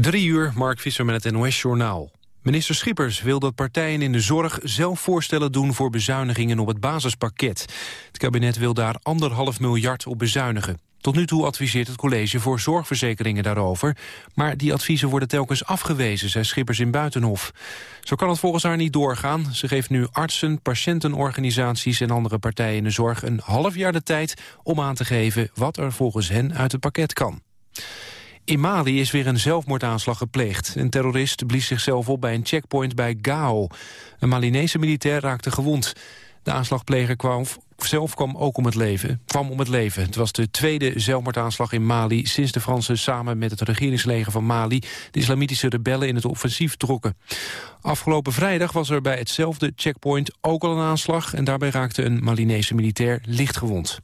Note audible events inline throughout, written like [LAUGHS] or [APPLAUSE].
Drie uur, Mark Visser met het NOS-journaal. Minister Schippers wil dat partijen in de zorg zelf voorstellen doen voor bezuinigingen op het basispakket. Het kabinet wil daar anderhalf miljard op bezuinigen. Tot nu toe adviseert het college voor zorgverzekeringen daarover. Maar die adviezen worden telkens afgewezen, zei Schippers in Buitenhof. Zo kan het volgens haar niet doorgaan. Ze geeft nu artsen, patiëntenorganisaties en andere partijen in de zorg... een half jaar de tijd om aan te geven wat er volgens hen uit het pakket kan. In Mali is weer een zelfmoordaanslag gepleegd. Een terrorist blies zichzelf op bij een checkpoint bij Gao. Een Malinese militair raakte gewond. De aanslagpleger kwam, zelf kwam ook om het leven. Kwam om het leven. Het was de tweede zelfmoordaanslag in Mali... sinds de Fransen samen met het regeringsleger van Mali... de islamitische rebellen in het offensief trokken. Afgelopen vrijdag was er bij hetzelfde checkpoint ook al een aanslag... en daarbij raakte een Malinese militair lichtgewond.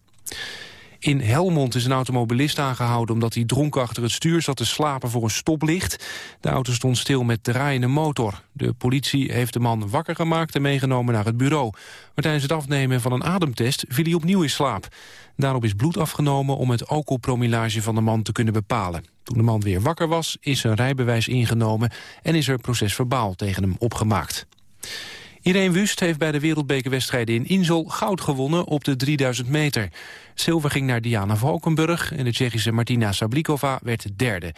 In Helmond is een automobilist aangehouden omdat hij dronken achter het stuur zat te slapen voor een stoplicht. De auto stond stil met draaiende motor. De politie heeft de man wakker gemaakt en meegenomen naar het bureau. Maar tijdens het afnemen van een ademtest viel hij opnieuw in slaap. Daarop is bloed afgenomen om het alcoholpromillage van de man te kunnen bepalen. Toen de man weer wakker was, is zijn rijbewijs ingenomen en is er procesverbaal tegen hem opgemaakt. Irene Wust heeft bij de wereldbekerwedstrijden in Insel goud gewonnen op de 3000 meter. Zilver ging naar Diana Valkenburg en de Tsjechische Martina Sablikova werd derde.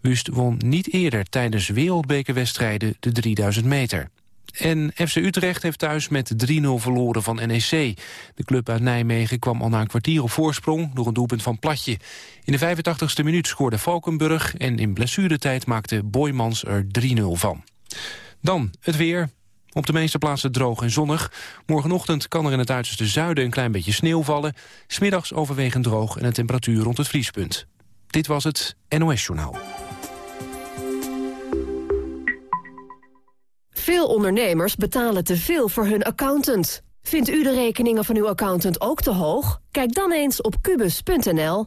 Wust won niet eerder tijdens wereldbekerwedstrijden de 3000 meter. En FC Utrecht heeft thuis met 3-0 verloren van NEC. De club uit Nijmegen kwam al na een kwartier op voorsprong... door een doelpunt van Platje. In de 85ste minuut scoorde Valkenburg... en in blessuretijd maakte Boymans er 3-0 van. Dan het weer. Op de meeste plaatsen droog en zonnig. Morgenochtend kan er in het uiterste zuiden een klein beetje sneeuw vallen. Smiddags overwegend droog en een temperatuur rond het vriespunt. Dit was het NOS Journaal. Veel ondernemers betalen te veel voor hun accountant. Vindt u de rekeningen van uw accountant ook te hoog? Kijk dan eens op kubus.nl.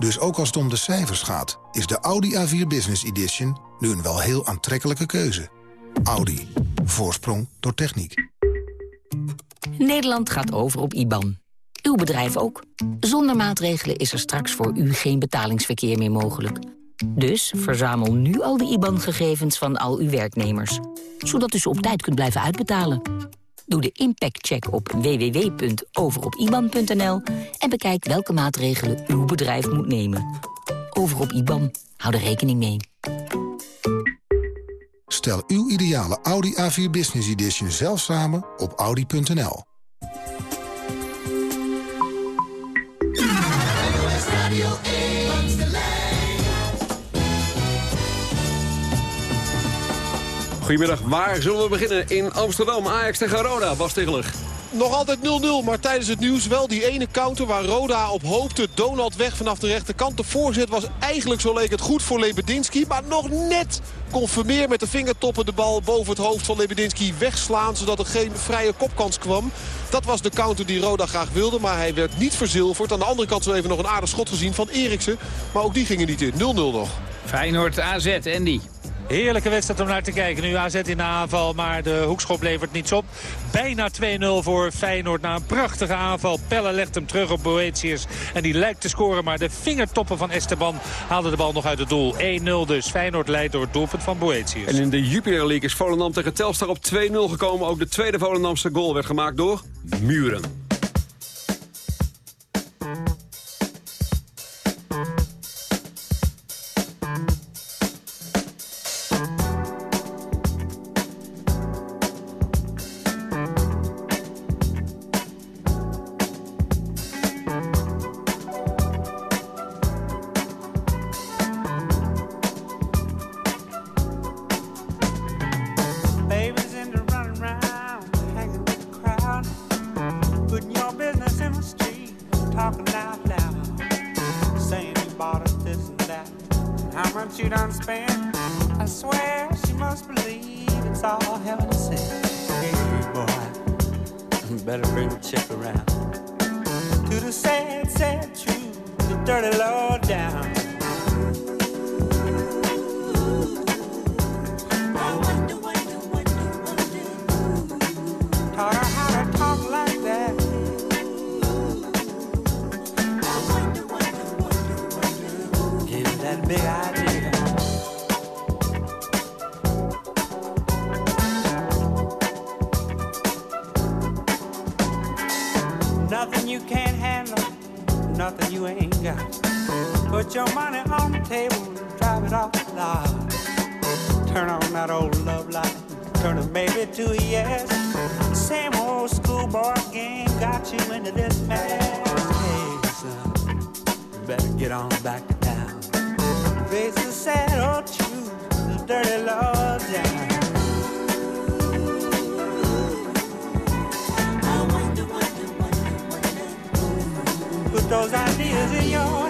Dus ook als het om de cijfers gaat, is de Audi A4 Business Edition nu een wel heel aantrekkelijke keuze. Audi. Voorsprong door techniek. Nederland gaat over op IBAN. Uw bedrijf ook. Zonder maatregelen is er straks voor u geen betalingsverkeer meer mogelijk. Dus verzamel nu al de IBAN-gegevens van al uw werknemers. Zodat u ze op tijd kunt blijven uitbetalen. Doe de impactcheck op www.overopiban.nl en bekijk welke maatregelen uw bedrijf moet nemen. Over op IBAN. Hou er rekening mee. Stel uw ideale Audi A4 Business Edition zelf samen op audi.nl. Goedemiddag, waar zullen we beginnen? In Amsterdam, Ajax tegen Roda, Bas Tichelig. Nog altijd 0-0, maar tijdens het nieuws wel die ene counter waar Roda op hoopte. Donald weg vanaf de rechterkant. De voorzet was eigenlijk, zo leek het, goed voor Lebedinski. Maar nog net kon Vermeer met de vingertoppen de bal boven het hoofd van Lebedinski wegslaan. Zodat er geen vrije kopkans kwam. Dat was de counter die Roda graag wilde, maar hij werd niet verzilverd. Aan de andere kant zo even nog een aardig schot gezien van Eriksen. Maar ook die gingen niet in. 0-0 nog. Feyenoord AZ, Andy. Heerlijke wedstrijd om naar te kijken. Nu AZ in de aanval, maar de hoekschop levert niets op. Bijna 2-0 voor Feyenoord na een prachtige aanval. Pelle legt hem terug op Boetius. En die lijkt te scoren, maar de vingertoppen van Esteban haalden de bal nog uit het doel. 1-0 dus. Feyenoord leidt door het doelpunt van Boetius. En in de Jupiler League is Volendam tegen Telstar op 2-0 gekomen. Ook de tweede Volendamse goal werd gemaakt door Muren. Nothing you can't handle, nothing you ain't got. Put your money on the table, drive it off the lot. Turn on that old love light, turn a maybe to a yes. Same old schoolboy game got you into this mess. Hey, son, you better get on back to town. Face the sad old truth, the dirty law down. Those ideas in your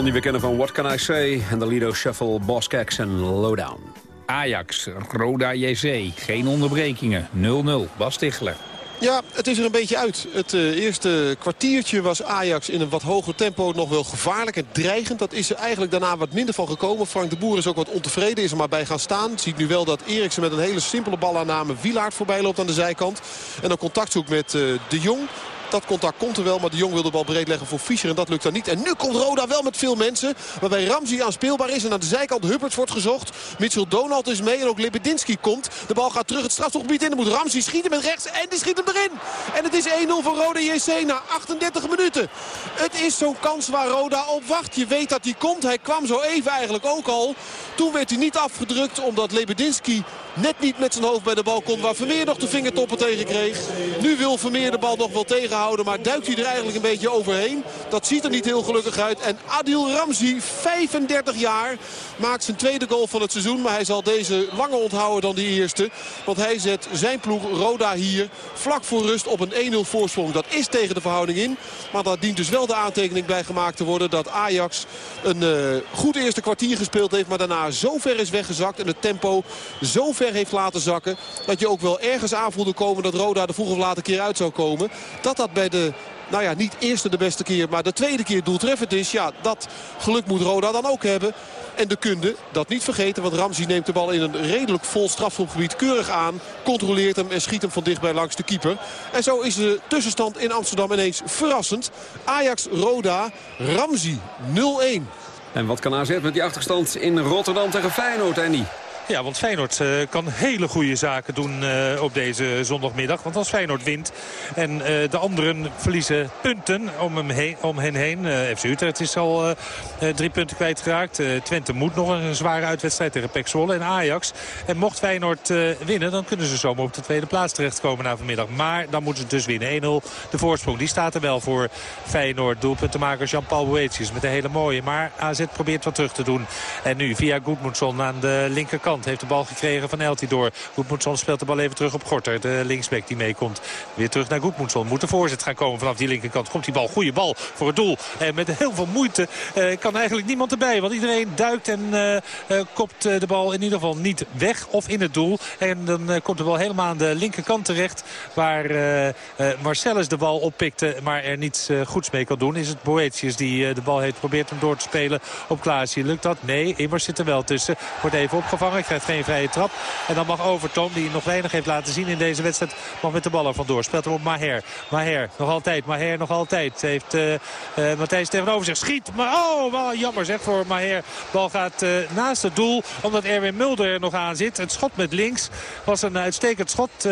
man die we kennen van What Can I Say... en de Lido Shuffle, Boss Cax en Lowdown. Ajax, Roda JC, geen onderbrekingen. 0-0, Bas Tichler. Ja, het is er een beetje uit. Het eh, eerste kwartiertje was Ajax in een wat hoger tempo nog wel gevaarlijk en dreigend. Dat is er eigenlijk daarna wat minder van gekomen. Frank de Boer is ook wat ontevreden, is er maar bij gaan staan. Ziet nu wel dat Eriksen met een hele simpele balaanname Wielaard voorbij loopt aan de zijkant. En dan contact zoekt met eh, De Jong. Dat contact komt er wel, maar de Jong wil de bal breed leggen voor Fischer. En dat lukt dan niet. En nu komt Roda wel met veel mensen. Waarbij Ramsey aanspeelbaar is. En aan de zijkant Hubbard wordt gezocht. Mitchell Donald is mee. En ook Lebedinski komt. De bal gaat terug het strafstofgebied in. Dan moet Ramsey schieten met rechts. En die schiet hem erin. En het is 1-0 voor Roda JC na 38 minuten. Het is zo'n kans waar Roda op wacht. Je weet dat hij komt. Hij kwam zo even eigenlijk ook al. Toen werd hij niet afgedrukt omdat Lebedinski net niet met zijn hoofd bij de bal komt. Waar Vermeer nog de vingertoppen tegen kreeg. Nu wil Vermeer de bal nog wel tegenhouden. Maar duikt hij er eigenlijk een beetje overheen. Dat ziet er niet heel gelukkig uit. En Adil Ramzi, 35 jaar, maakt zijn tweede goal van het seizoen. Maar hij zal deze langer onthouden dan die eerste. Want hij zet zijn ploeg Roda hier vlak voor rust op een 1-0 voorsprong. Dat is tegen de verhouding in. Maar daar dient dus wel de aantekening bij gemaakt te worden... dat Ajax een uh, goed eerste kwartier gespeeld heeft. Maar daarna zo ver is weggezakt. En het tempo zo ver heeft laten zakken. Dat je ook wel ergens aan voelde komen dat Roda de vroeg of later keer uit zou komen. Dat dat bij de nou ja, niet eerste de beste keer, maar de tweede keer doeltreffend is. Ja, dat geluk moet Roda dan ook hebben. En de kunde, dat niet vergeten, want Ramsey neemt de bal in een redelijk vol strafschopgebied keurig aan. Controleert hem en schiet hem van dichtbij langs de keeper. En zo is de tussenstand in Amsterdam ineens verrassend. Ajax-Roda, Ramsey 0-1. En wat kan AZ met die achterstand in Rotterdam tegen Feyenoord, Andy? Ja, want Feyenoord uh, kan hele goede zaken doen uh, op deze zondagmiddag. Want als Feyenoord wint en uh, de anderen verliezen punten om, hem heen, om hen heen. FC Utrecht is al drie punten kwijtgeraakt. Twente moet nog een zware uitwedstrijd tegen Pek Zwolle en Ajax. En mocht Feyenoord winnen, dan kunnen ze zomaar op de tweede plaats terechtkomen na vanmiddag. Maar dan moeten ze dus winnen. 1-0 de voorsprong. Die staat er wel voor Feyenoord. Doelpuntenmaker Jean-Paul Boetius met een hele mooie. Maar AZ probeert wat terug te doen. En nu via Goedmoedson aan de linkerkant heeft de bal gekregen van Eltidoor. Goedmoedson speelt de bal even terug op Gorter. De linksback die meekomt. Weer terug naar Goedmoedson. Moet de voorzet gaan komen vanaf die linkerkant. Komt die bal. Goede bal voor het doel. En met heel veel moeite uh, kan eigenlijk niemand erbij. Want iedereen duikt en uh, kopt de bal in ieder geval niet weg of in het doel. En dan komt de bal helemaal aan de linkerkant terecht. Waar Marcellus de bal oppikte. Maar er niets goeds mee kan doen. Is het Boetius die de bal heeft geprobeerd om door te spelen op Klaasje. Lukt dat? Nee. Immers zit er wel tussen. Wordt even opgevangen. Krijgt geen vrije trap. En dan mag Overton, die nog weinig heeft laten zien in deze wedstrijd, mag met de bal vandoor. Speelt hem op Maher. Maher, nog altijd. Maher, nog altijd. Heeft uh, uh, Matthijs tegenover zich. Schiet. Maar oh, wel jammer zeg voor Maher. Bal gaat uh, naast het doel, omdat Erwin Mulder er nog aan zit. Het schot met links was een uitstekend schot.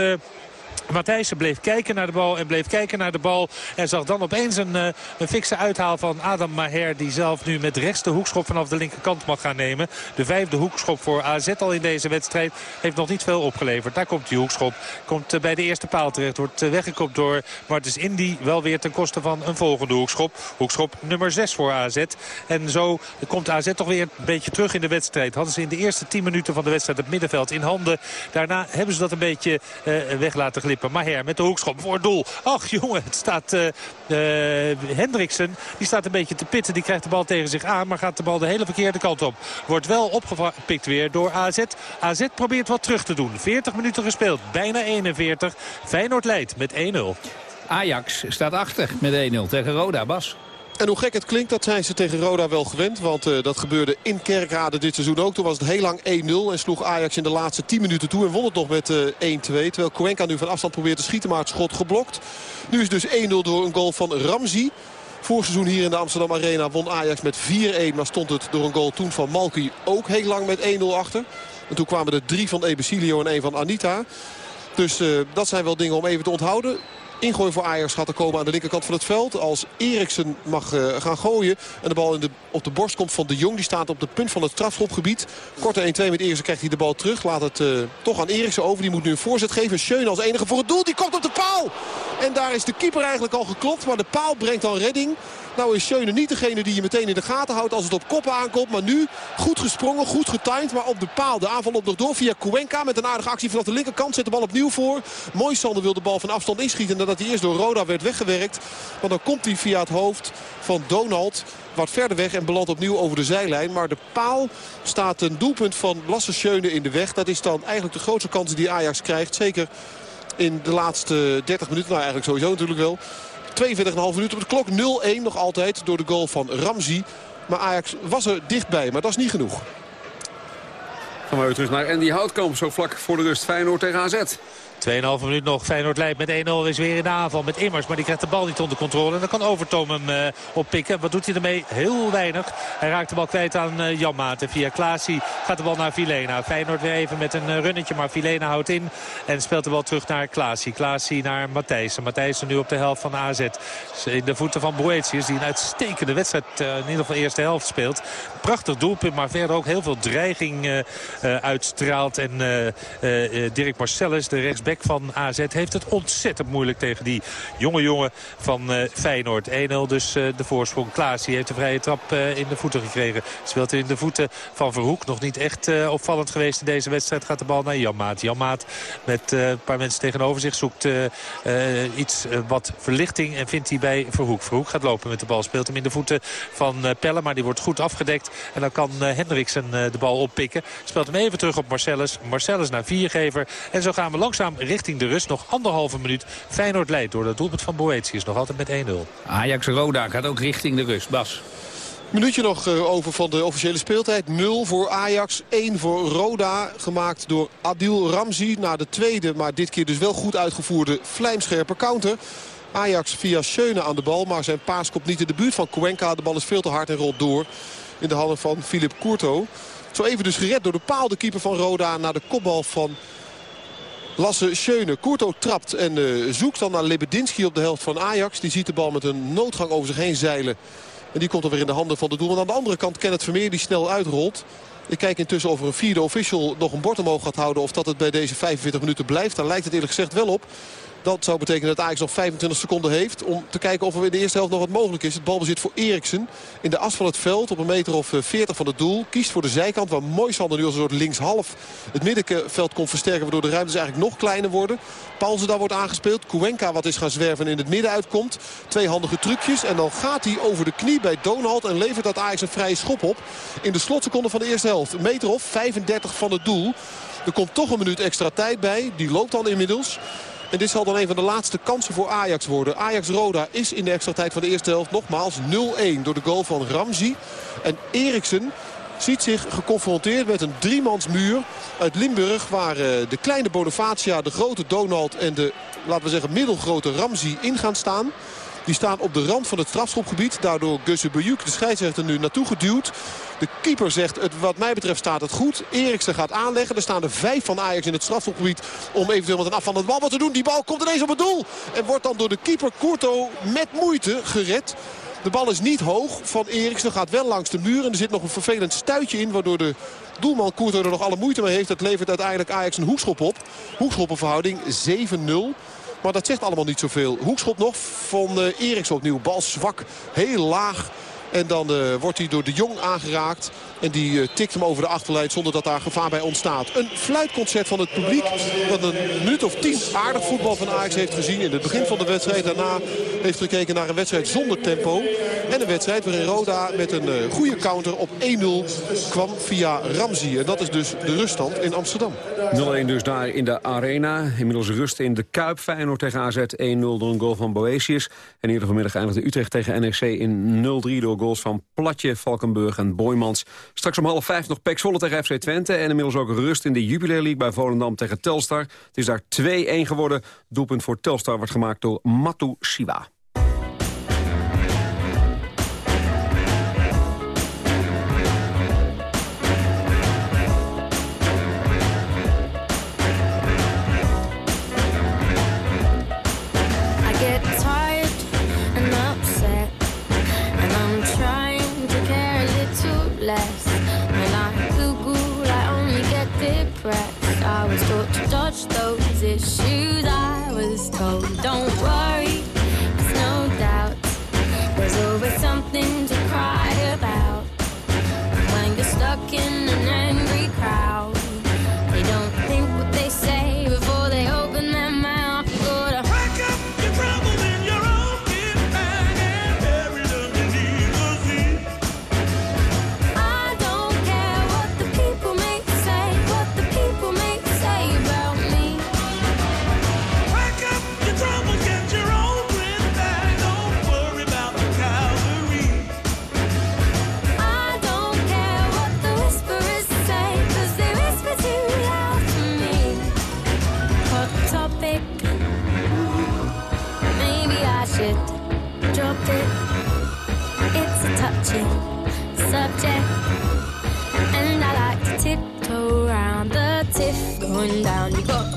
Matthijssen bleef kijken naar de bal en bleef kijken naar de bal. En zag dan opeens een, uh, een fikse uithaal van Adam Maher. Die zelf nu met rechts de hoekschop vanaf de linkerkant mag gaan nemen. De vijfde hoekschop voor AZ al in deze wedstrijd. Heeft nog niet veel opgeleverd. Daar komt die hoekschop. Komt uh, bij de eerste paal terecht. Wordt uh, weggekopt door Martens Indy. Wel weer ten koste van een volgende hoekschop. Hoekschop nummer 6 voor AZ. En zo komt AZ toch weer een beetje terug in de wedstrijd. Hadden ze in de eerste 10 minuten van de wedstrijd het middenveld in handen. Daarna hebben ze dat een beetje weg laten glippen. Maher met de hoekschop voor het doel. Ach jongen, het staat uh, Hendriksen. Die staat een beetje te pitten. Die krijgt de bal tegen zich aan. Maar gaat de bal de hele verkeerde kant op. Wordt wel opgepikt weer door AZ. AZ probeert wat terug te doen. 40 minuten gespeeld. Bijna 41. Feyenoord leidt met 1-0. Ajax staat achter met 1-0 tegen Roda. Bas. En hoe gek het klinkt, dat zijn ze tegen Roda wel gewend. Want uh, dat gebeurde in Kerkrade dit seizoen ook. Toen was het heel lang 1-0 en sloeg Ajax in de laatste 10 minuten toe. En won het nog met uh, 1-2. Terwijl Cuenca nu van afstand probeert te schieten, maar het schot geblokt. Nu is dus 1-0 door een goal van Ramzi. Vorig seizoen hier in de Amsterdam Arena won Ajax met 4-1. Maar stond het door een goal toen van Malki ook heel lang met 1-0 achter. En toen kwamen er drie van Ebesilio en één van Anita. Dus uh, dat zijn wel dingen om even te onthouden. Ingooi voor Ajax gaat er komen aan de linkerkant van het veld. Als Eriksen mag uh, gaan gooien. En de bal in de, op de borst komt van de Jong. Die staat op de punt van het strafschopgebied. Korte 1-2 met Eriksen krijgt hij de bal terug. Laat het uh, toch aan Eriksen over. Die moet nu een voorzet geven. Schöne als enige voor het doel. Die komt op de paal. En daar is de keeper eigenlijk al geklopt. Maar de paal brengt dan redding. Nou is Schöne niet degene die je meteen in de gaten houdt als het op koppen aankomt. Maar nu goed gesprongen, goed getimed. Maar op de paal. De aanval op nog door via Cuenca. Met een aardige actie vanaf de linkerkant. Zet de bal opnieuw voor. Mooi Sander wil de bal van afstand inschieten. Nadat hij eerst door Roda werd weggewerkt. Maar dan komt hij via het hoofd van Donald wat verder weg en belandt opnieuw over de zijlijn. Maar de paal staat een doelpunt van Lasse Schöne in de weg. Dat is dan eigenlijk de grootste kans die Ajax krijgt. Zeker in de laatste 30 minuten. Nou eigenlijk sowieso natuurlijk wel. 42,5 minuten op de klok. 0-1 nog altijd door de goal van Ramzi. Maar Ajax was er dichtbij, maar dat is niet genoeg. Gaan we terug naar Andy Houtkamp. Zo vlak voor de rust Feyenoord tegen AZ. 2,5 minuut nog. Feyenoord leidt met 1-0. Is weer in de aanval met Immers. Maar die krijgt de bal niet onder controle. En dan kan Overtoom hem uh, oppikken. Wat doet hij ermee? Heel weinig. Hij raakt de bal kwijt aan uh, Jan Maarten. Via Klaasie gaat de bal naar Vilena. Feyenoord weer even met een uh, runnetje. Maar Vilena houdt in. En speelt de bal terug naar Klaasie. Klaasie naar Matthijssen. Matthijssen nu op de helft van AZ. In de voeten van Boetius. Die een uitstekende wedstrijd in ieder geval de eerste helft speelt. Prachtig doelpunt. Maar verder ook heel veel dreiging uitstraalt. En Dirk Marcellus, de rechtsback van AZ heeft het ontzettend moeilijk tegen die jonge jongen van uh, Feyenoord. 1-0 dus uh, de voorsprong. Klaas heeft de vrije trap uh, in de voeten gekregen. Speelt in de voeten van Verhoek. Nog niet echt opvallend geweest in deze wedstrijd. Gaat de bal naar Janmaat. Janmaat met een paar mensen tegenover zich zoekt iets wat verlichting. En vindt hij bij Verhoek. Verhoek gaat lopen met de bal. Speelt hem in de voeten van Pelle. Maar die wordt goed afgedekt. En dan kan Hendriksen de bal oppikken. Speelt hem even terug op Marcellus. Marcellus naar viergever. En zo gaan we langzaam richting de rust. Nog anderhalve minuut. Feyenoord leidt door dat doelpunt van Boetius. Nog altijd met 1-0. Ajax-Roda gaat ook richting de rust. Bas. Minuutje nog uh, over van de officiële speeltijd. 0 voor Ajax, 1 voor Roda. Gemaakt door Adil Ramzi. Na de tweede, maar dit keer dus wel goed uitgevoerde vlijmscherpe counter. Ajax via Schöne aan de bal. Maar zijn paas komt niet in de buurt van Cuenca. De bal is veel te hard en rolt door. In de handen van Philip Courto. Zo even dus gered door de paal de keeper van Roda naar de kopbal van Lasse Schöne. Courto trapt en uh, zoekt dan naar Lebedinski op de helft van Ajax. Die ziet de bal met een noodgang over zich heen zeilen. En die komt dan weer in de handen van de doel. En aan de andere kant Kenneth Vermeer die snel uitrolt. Ik kijk intussen of er een vierde official nog een bord omhoog gaat houden. Of dat het bij deze 45 minuten blijft. Daar lijkt het eerlijk gezegd wel op. Dat zou betekenen dat Ajax nog 25 seconden heeft om te kijken of er in de eerste helft nog wat mogelijk is. Het balbezit voor Eriksen in de as van het veld op een meter of 40 van het doel. Kiest voor de zijkant waar Moisander nu als een soort linkshalf het middenveld komt versterken. Waardoor de ruimtes eigenlijk nog kleiner worden. Paulsen daar wordt aangespeeld. Cuenca wat is gaan zwerven en in het midden uitkomt. Twee handige trucjes en dan gaat hij over de knie bij Donald. En levert dat Ajax een vrije schop op in de slotseconde van de eerste helft. Een meter of 35 van het doel. Er komt toch een minuut extra tijd bij. Die loopt dan inmiddels. En dit zal dan een van de laatste kansen voor Ajax worden. Ajax-Roda is in de extra tijd van de eerste helft nogmaals 0-1 door de goal van Ramzi. En Eriksen ziet zich geconfronteerd met een driemansmuur uit Limburg... waar eh, de kleine Bonifacia, de grote Donald en de, laten we zeggen, middelgrote Ramzi in gaan staan. Die staan op de rand van het strafschopgebied. Daardoor Gusse Bujuk, de scheidsrechter, nu naartoe geduwd. De keeper zegt, het, wat mij betreft staat het goed. Eriksen gaat aanleggen. Er staan er vijf van Ajax in het strafschopgebied om eventueel met een afvallende bal wat te doen. Die bal komt ineens op het doel. En wordt dan door de keeper Courto met moeite gered. De bal is niet hoog van Eriksen. Gaat wel langs de muur. En er zit nog een vervelend stuitje in. Waardoor de doelman Courto er nog alle moeite mee heeft. Dat levert uiteindelijk Ajax een hoekschop op. Hoekschoppenverhouding 7-0. Maar dat zegt allemaal niet zoveel. Hoekschop nog van uh, Eriks opnieuw. Bal zwak, heel laag. En dan uh, wordt hij door de Jong aangeraakt. En die uh, tikt hem over de achterlijn zonder dat daar gevaar bij ontstaat. Een fluitconcert van het publiek. Dat een minuut of tien aardig voetbal van Ajax heeft gezien. In het begin van de wedstrijd. Daarna heeft gekeken naar een wedstrijd zonder tempo. En een wedstrijd waarin Roda met een uh, goede counter op 1-0 kwam via Ramzi. En dat is dus de ruststand in Amsterdam. 0-1 dus daar in de arena. Inmiddels rust in de Kuip. Feyenoord tegen AZ 1-0 door een goal van Boetius. En eerder vanmiddag eindigde Utrecht tegen NEC in 0-3 door goals van Platje, Valkenburg en Boymans. Straks om half vijf nog Pek Zwolle tegen FC Twente. En inmiddels ook rust in de Jubilee League bij Volendam tegen Telstar. Het is daar 2-1 geworden. Doelpunt voor Telstar wordt gemaakt door Matu Siwa. Going down. You got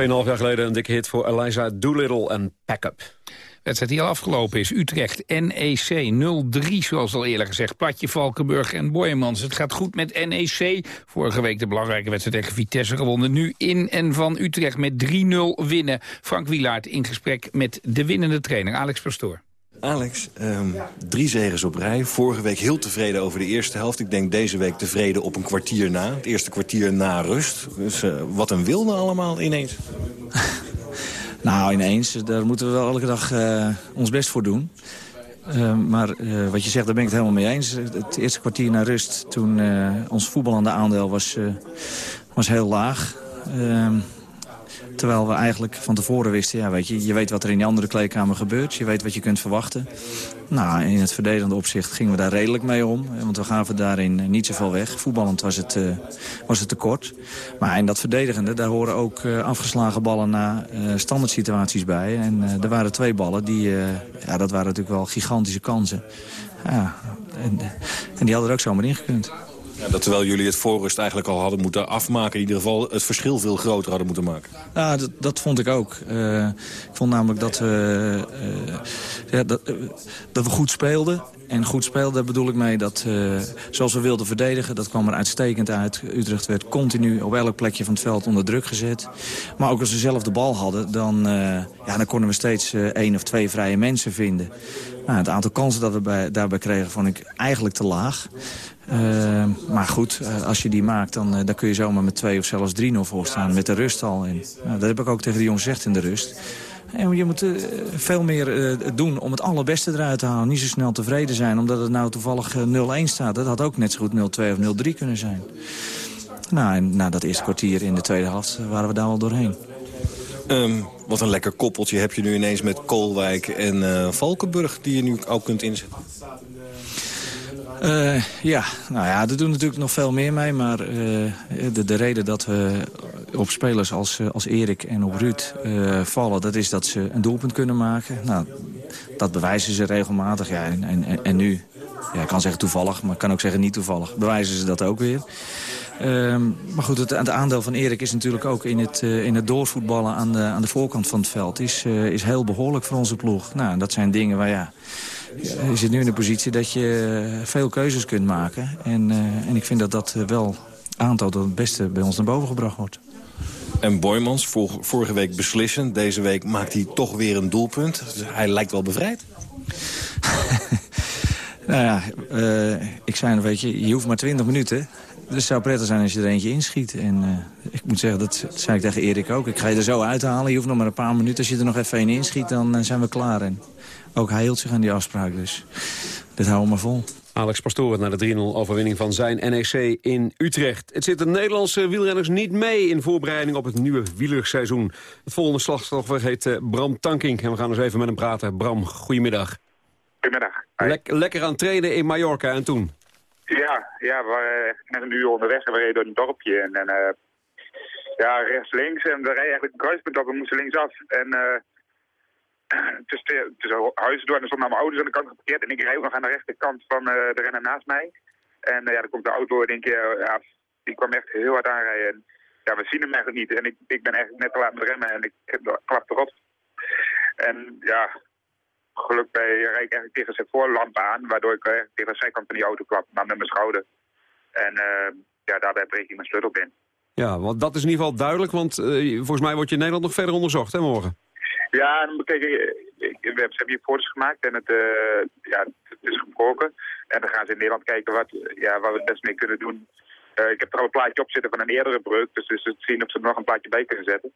2,5 jaar geleden een dikke hit voor Eliza Doolittle en Pack Up. wedstrijd die al afgelopen is. Utrecht, NEC 0-3, zoals al eerder gezegd. Platje, Valkenburg en Boymans. Het gaat goed met NEC. Vorige week de belangrijke wedstrijd tegen Vitesse gewonnen. Nu in en van Utrecht met 3-0 winnen. Frank Wielaert in gesprek met de winnende trainer Alex Pastoor. Alex, ehm, drie zegens op rij. Vorige week heel tevreden over de eerste helft. Ik denk deze week tevreden op een kwartier na. Het eerste kwartier na rust. Dus eh, wat een wilde allemaal ineens. [LAUGHS] Nou, ineens. Daar moeten we wel elke dag uh, ons best voor doen. Uh, maar uh, wat je zegt, daar ben ik het helemaal mee eens. Het eerste kwartier na rust, toen ons voetbal aan de aandeel was, was heel laag. Terwijl we eigenlijk van tevoren wisten, ja, weet je, je weet wat er in die andere kleedkamer gebeurt. Je weet wat je kunt verwachten. Nou, in het verdedigende opzicht gingen we daar redelijk mee om. Want we gaven daarin niet zoveel weg. Voetballend was het, uh, was het tekort. Maar in dat verdedigende, daar horen ook uh, afgeslagen ballen na uh, standaard situaties bij. En er waren twee ballen, die, ja, dat waren natuurlijk wel gigantische kansen. Ja, en, en die hadden er ook zomaar in gekund. Ja, dat terwijl jullie het voorrust eigenlijk al hadden moeten afmaken... in ieder geval het verschil veel groter hadden moeten maken. Ja, dat, dat vond ik ook. Uh, ik vond namelijk dat we, uh, ja, dat, uh, dat, we goed speelden. En goed speelden bedoel ik mee dat zoals we wilden verdedigen... dat kwam er uitstekend uit. Utrecht werd continu op elk plekje van het veld onder druk gezet. Maar ook als we zelf de bal hadden... dan, ja, dan konden we steeds één of twee vrije mensen vinden. Nou, het aantal kansen dat we bij, daarbij kregen vond ik eigenlijk te laag. Uh, maar goed, uh, als je die maakt, dan, uh, dan kun je zomaar met 2 of zelfs 3-0 voor staan. Met de rust al. En, dat heb ik ook tegen de jongens gezegd in de rust. En je moet veel meer doen om het allerbeste eruit te halen. Niet zo snel tevreden zijn, omdat het nou toevallig 0-1 staat. Dat had ook net zo goed 0-2 of 0-3 kunnen zijn. Nou, en na dat eerste kwartier in de tweede helft waren we daar wel doorheen. Um, wat een lekker koppeltje heb je nu ineens met Koolwijk en Valkenburg... die je nu ook kunt inzetten. Uh, ja, nou ja, er doen natuurlijk nog veel meer mee. Maar uh, de, de reden dat we op spelers als, als Erik en op Ruud vallen... dat is dat ze een doelpunt kunnen maken. Nou, dat bewijzen ze regelmatig. Ja, en, en, en nu, ja, ik kan zeggen toevallig, maar ik kan ook zeggen niet toevallig... bewijzen ze dat ook weer. Uh, maar goed, het, het, aandeel van Erik is natuurlijk ook in het, in het doorvoetballen aan de, aan de voorkant van het veld. Is, is heel behoorlijk voor onze ploeg. Nou, dat zijn dingen waar ja, je zit nu in de positie dat je veel keuzes kunt maken. En, uh, en ik vind dat dat wel aantoont dat het beste bij ons naar boven gebracht wordt. En Boymans, vorige week beslissend. Deze week maakt hij toch weer een doelpunt. Dus hij lijkt wel bevrijd. [LAUGHS] nou ja, uh, ik zei een beetje, je hoeft maar 20 minuten. Dus het zou prettig zijn als je er eentje inschiet. En uh, ik moet zeggen, dat zei ik tegen Erik ook. Ik ga je er zo uithalen. Je hoeft nog maar een paar minuten. Als je er nog even één inschiet, dan zijn we klaar. En ook hij hield zich aan die afspraak, dus dit houden we maar vol. Alex Pastoor naar de 3-0-overwinning van zijn NEC in Utrecht. Het zit de Nederlandse wielrenners niet mee in voorbereiding op het nieuwe wielerseizoen. Het volgende slagstoffer heet uh, Bram Tankink en we gaan eens even met hem praten. Bram, goedemiddag. Goedemiddag. Lek lekker aan het trainen in Mallorca en toen? Ja, ja we waren net een uur onderweg en we reden door een dorpje. En, en uh, ja, rechts links en we reden eigenlijk een kruispunt op. We moesten linksaf en... Uh, [CLEARS THROAT] is huizen door en er stonden mijn ouders aan de kant geparkeerd. En ik rijd ook nog aan de rechterkant van uh, de renner naast mij. En uh, ja, dan komt de auto in één keer, ja, die kwam echt heel hard aanrijden. En, ja, we zien hem eigenlijk niet. En ik, ik ben eigenlijk net te laat met remmen en ik klap erop. En ja, geluk bij rijd ik eigenlijk tegen zijn voorlamp aan, waardoor ik tegen de zijkant van die auto klap, maar met mijn schouder. En ja, daarbij breek ik mijn sleutel in. Ja, want dat is in ieder geval duidelijk, want volgens mij wordt je in Nederland nog verder onderzocht, hè, morgen? Ja, kijk, we hebben hier foto's gemaakt en het, uh, ja, het is gebroken. En dan gaan ze in Nederland kijken wat, ja, wat we het best mee kunnen doen. Uh, ik heb er al een plaatje op zitten van een eerdere breuk, dus, dus het zien of ze er nog een plaatje bij kunnen zetten.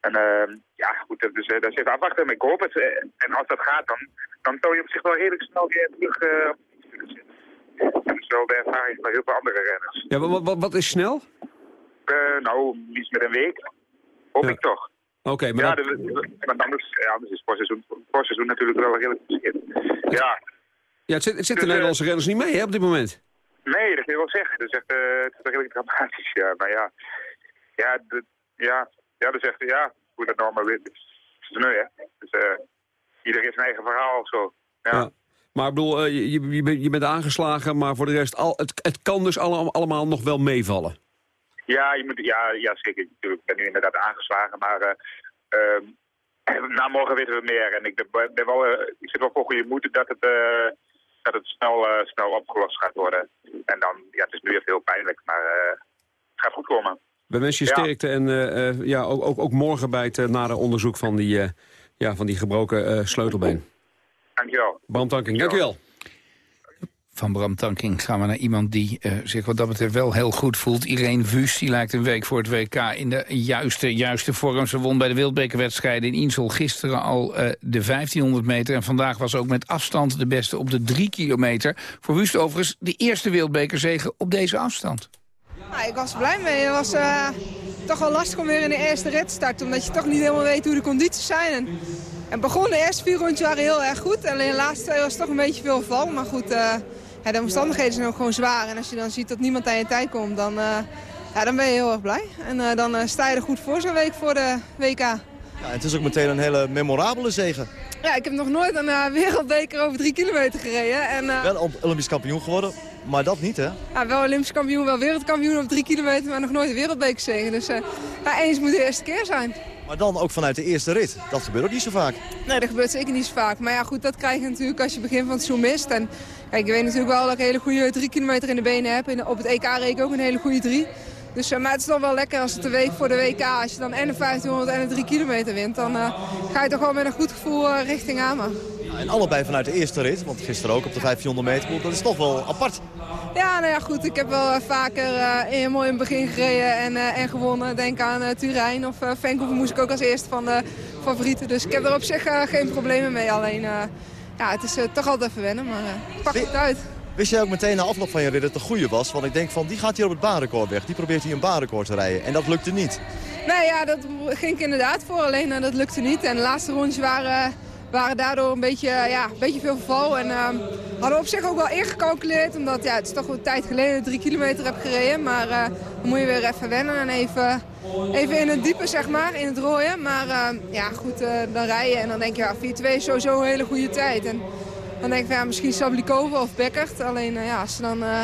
En uh, ja, goed, dus, uh, daar zit afwachten. Maar ik hoop het. en als dat gaat, dan, dan toon je op zich wel redelijk snel weer terug. dat is wel de ervaring van heel veel andere renners. Ja, wat, wat, wat is snel? nou, iets met een week. Hoop ja. ik toch. Oké, okay, maar, ja, dat... maar anders, ja, anders is het voorseizoen, voorseizoen natuurlijk wel redelijk verschil. Ja. Ja, het zit, het zit de dus, Nederlandse renners niet mee hè, op dit moment. Nee, dat kun je wel zeggen. Dat is echt, uh, het is redelijk dramatisch, ja. Maar ja, ja, de, ja, ja, dat is echt, ja, hoe dat normaal weer. Het is nu, hè. Dus uh, iedereen heeft zijn eigen verhaal of zo. Ja. ja. Maar ik bedoel, uh, je, je, je bent aangeslagen, maar voor de rest, al, het, het kan dus allemaal, allemaal nog wel meevallen. Ja, je moet, ja, ja, zeker. Natuurlijk, ik ben nu inderdaad aangeslagen, maar uh, [CLEARS THROAT] na morgen weten we meer. En ik, ben, wel, uh, ik zit wel voor goede moed dat het, uh, dat het snel, snel opgelost gaat worden. En dan, ja, het is nu even heel pijnlijk, maar het gaat goed komen. We wensen je sterkte en ja, ook, ook, ook morgen bij het nare onderzoek van die, ja, van die gebroken sleutelbeen. Dankjewel. Bram Tanking, dankjewel van Bram Tanking gaan we naar iemand die uh, zich wat dat betreft wel heel goed voelt. Irene Wust, die lijkt een week voor het WK in de juiste, juiste vorm. Ze won bij de wereldbekerwedstrijden in Insel gisteren al uh, de 1500 meter. En vandaag was ook met afstand de beste op de 3 kilometer. Voor Wust overigens de eerste wereldbekerzege op deze afstand. Ja, ik was blij mee. Het was uh, toch wel lastig om weer in de eerste rit te starten. Omdat je toch niet helemaal weet hoe de condities zijn. En, en begon de eerste vier rondjes waren heel erg goed. Alleen de laatste was toch een beetje veel val. Maar goed, ja, de omstandigheden zijn ook gewoon zwaar. En als je dan ziet dat niemand aan je tijd komt, dan, uh, ja, dan ben je heel erg blij. En uh, dan uh, sta je er goed voor zo'n week voor de WK. Ja, het is ook meteen een hele memorabele zegen. Ja, ik heb nog nooit een wereldbeker over drie kilometer gereden. En, wel Olympisch kampioen geworden, maar dat niet, hè? Ja, wel Olympisch kampioen, wel wereldkampioen op drie kilometer, maar nog nooit een wereldbeker zegen. Dus ja, eens moet de eerste keer zijn. Maar dan ook vanuit de eerste rit. Dat gebeurt ook niet zo vaak. Nee, dat gebeurt zeker niet zo vaak. Maar ja, goed, dat krijg je natuurlijk als je begin van het seizoen mist. En kijk, ik weet natuurlijk wel dat ik een hele goede drie kilometer in de benen heb. En op het EK reed ik ook een hele goede drie. Dus, maar het is dan wel lekker als het de week voor de WK, als je dan en de 1500 en de 3 kilometer wint, dan uh, ga je toch wel met een goed gevoel uh, richting Ama. Ja, en allebei vanuit de eerste rit, want gisteren ook op de 1500 meter, dat is toch wel apart. Ja, nou ja, goed. Ik heb wel vaker in, mooi in het begin gereden en, en gewonnen. Denk aan Turijn of Vancouver moest ik ook als eerste van de favorieten. Dus ik heb er op zich geen problemen mee. Alleen, ja, het is toch altijd even wennen, maar pak het uit. Wist jij ook meteen na afloop van je rit dat het de goede was? Want ik denk van, die gaat hier op het baanrecord weg. Die probeert hier een baanrecord te rijden. En dat lukte niet. Nee, ja, dat ging ik inderdaad voor. Alleen uh, dat lukte niet. En de laatste rondjes waren, waren daardoor een beetje, ja, een beetje veel verval. En uh, hadden op zich ook wel ingecalculeerd. Omdat ja, het is toch een tijd geleden drie kilometer heb gereden. Maar uh, dan moet je weer even wennen en even, even in het diepe, zeg maar, in het rooien. Maar ja, goed, dan rijden en dan denk je, ja, 4-2 is sowieso een hele goede tijd. En, dan denk ik ja, misschien Sablikova of Beckert. Alleen uh, ja, als ze dan uh,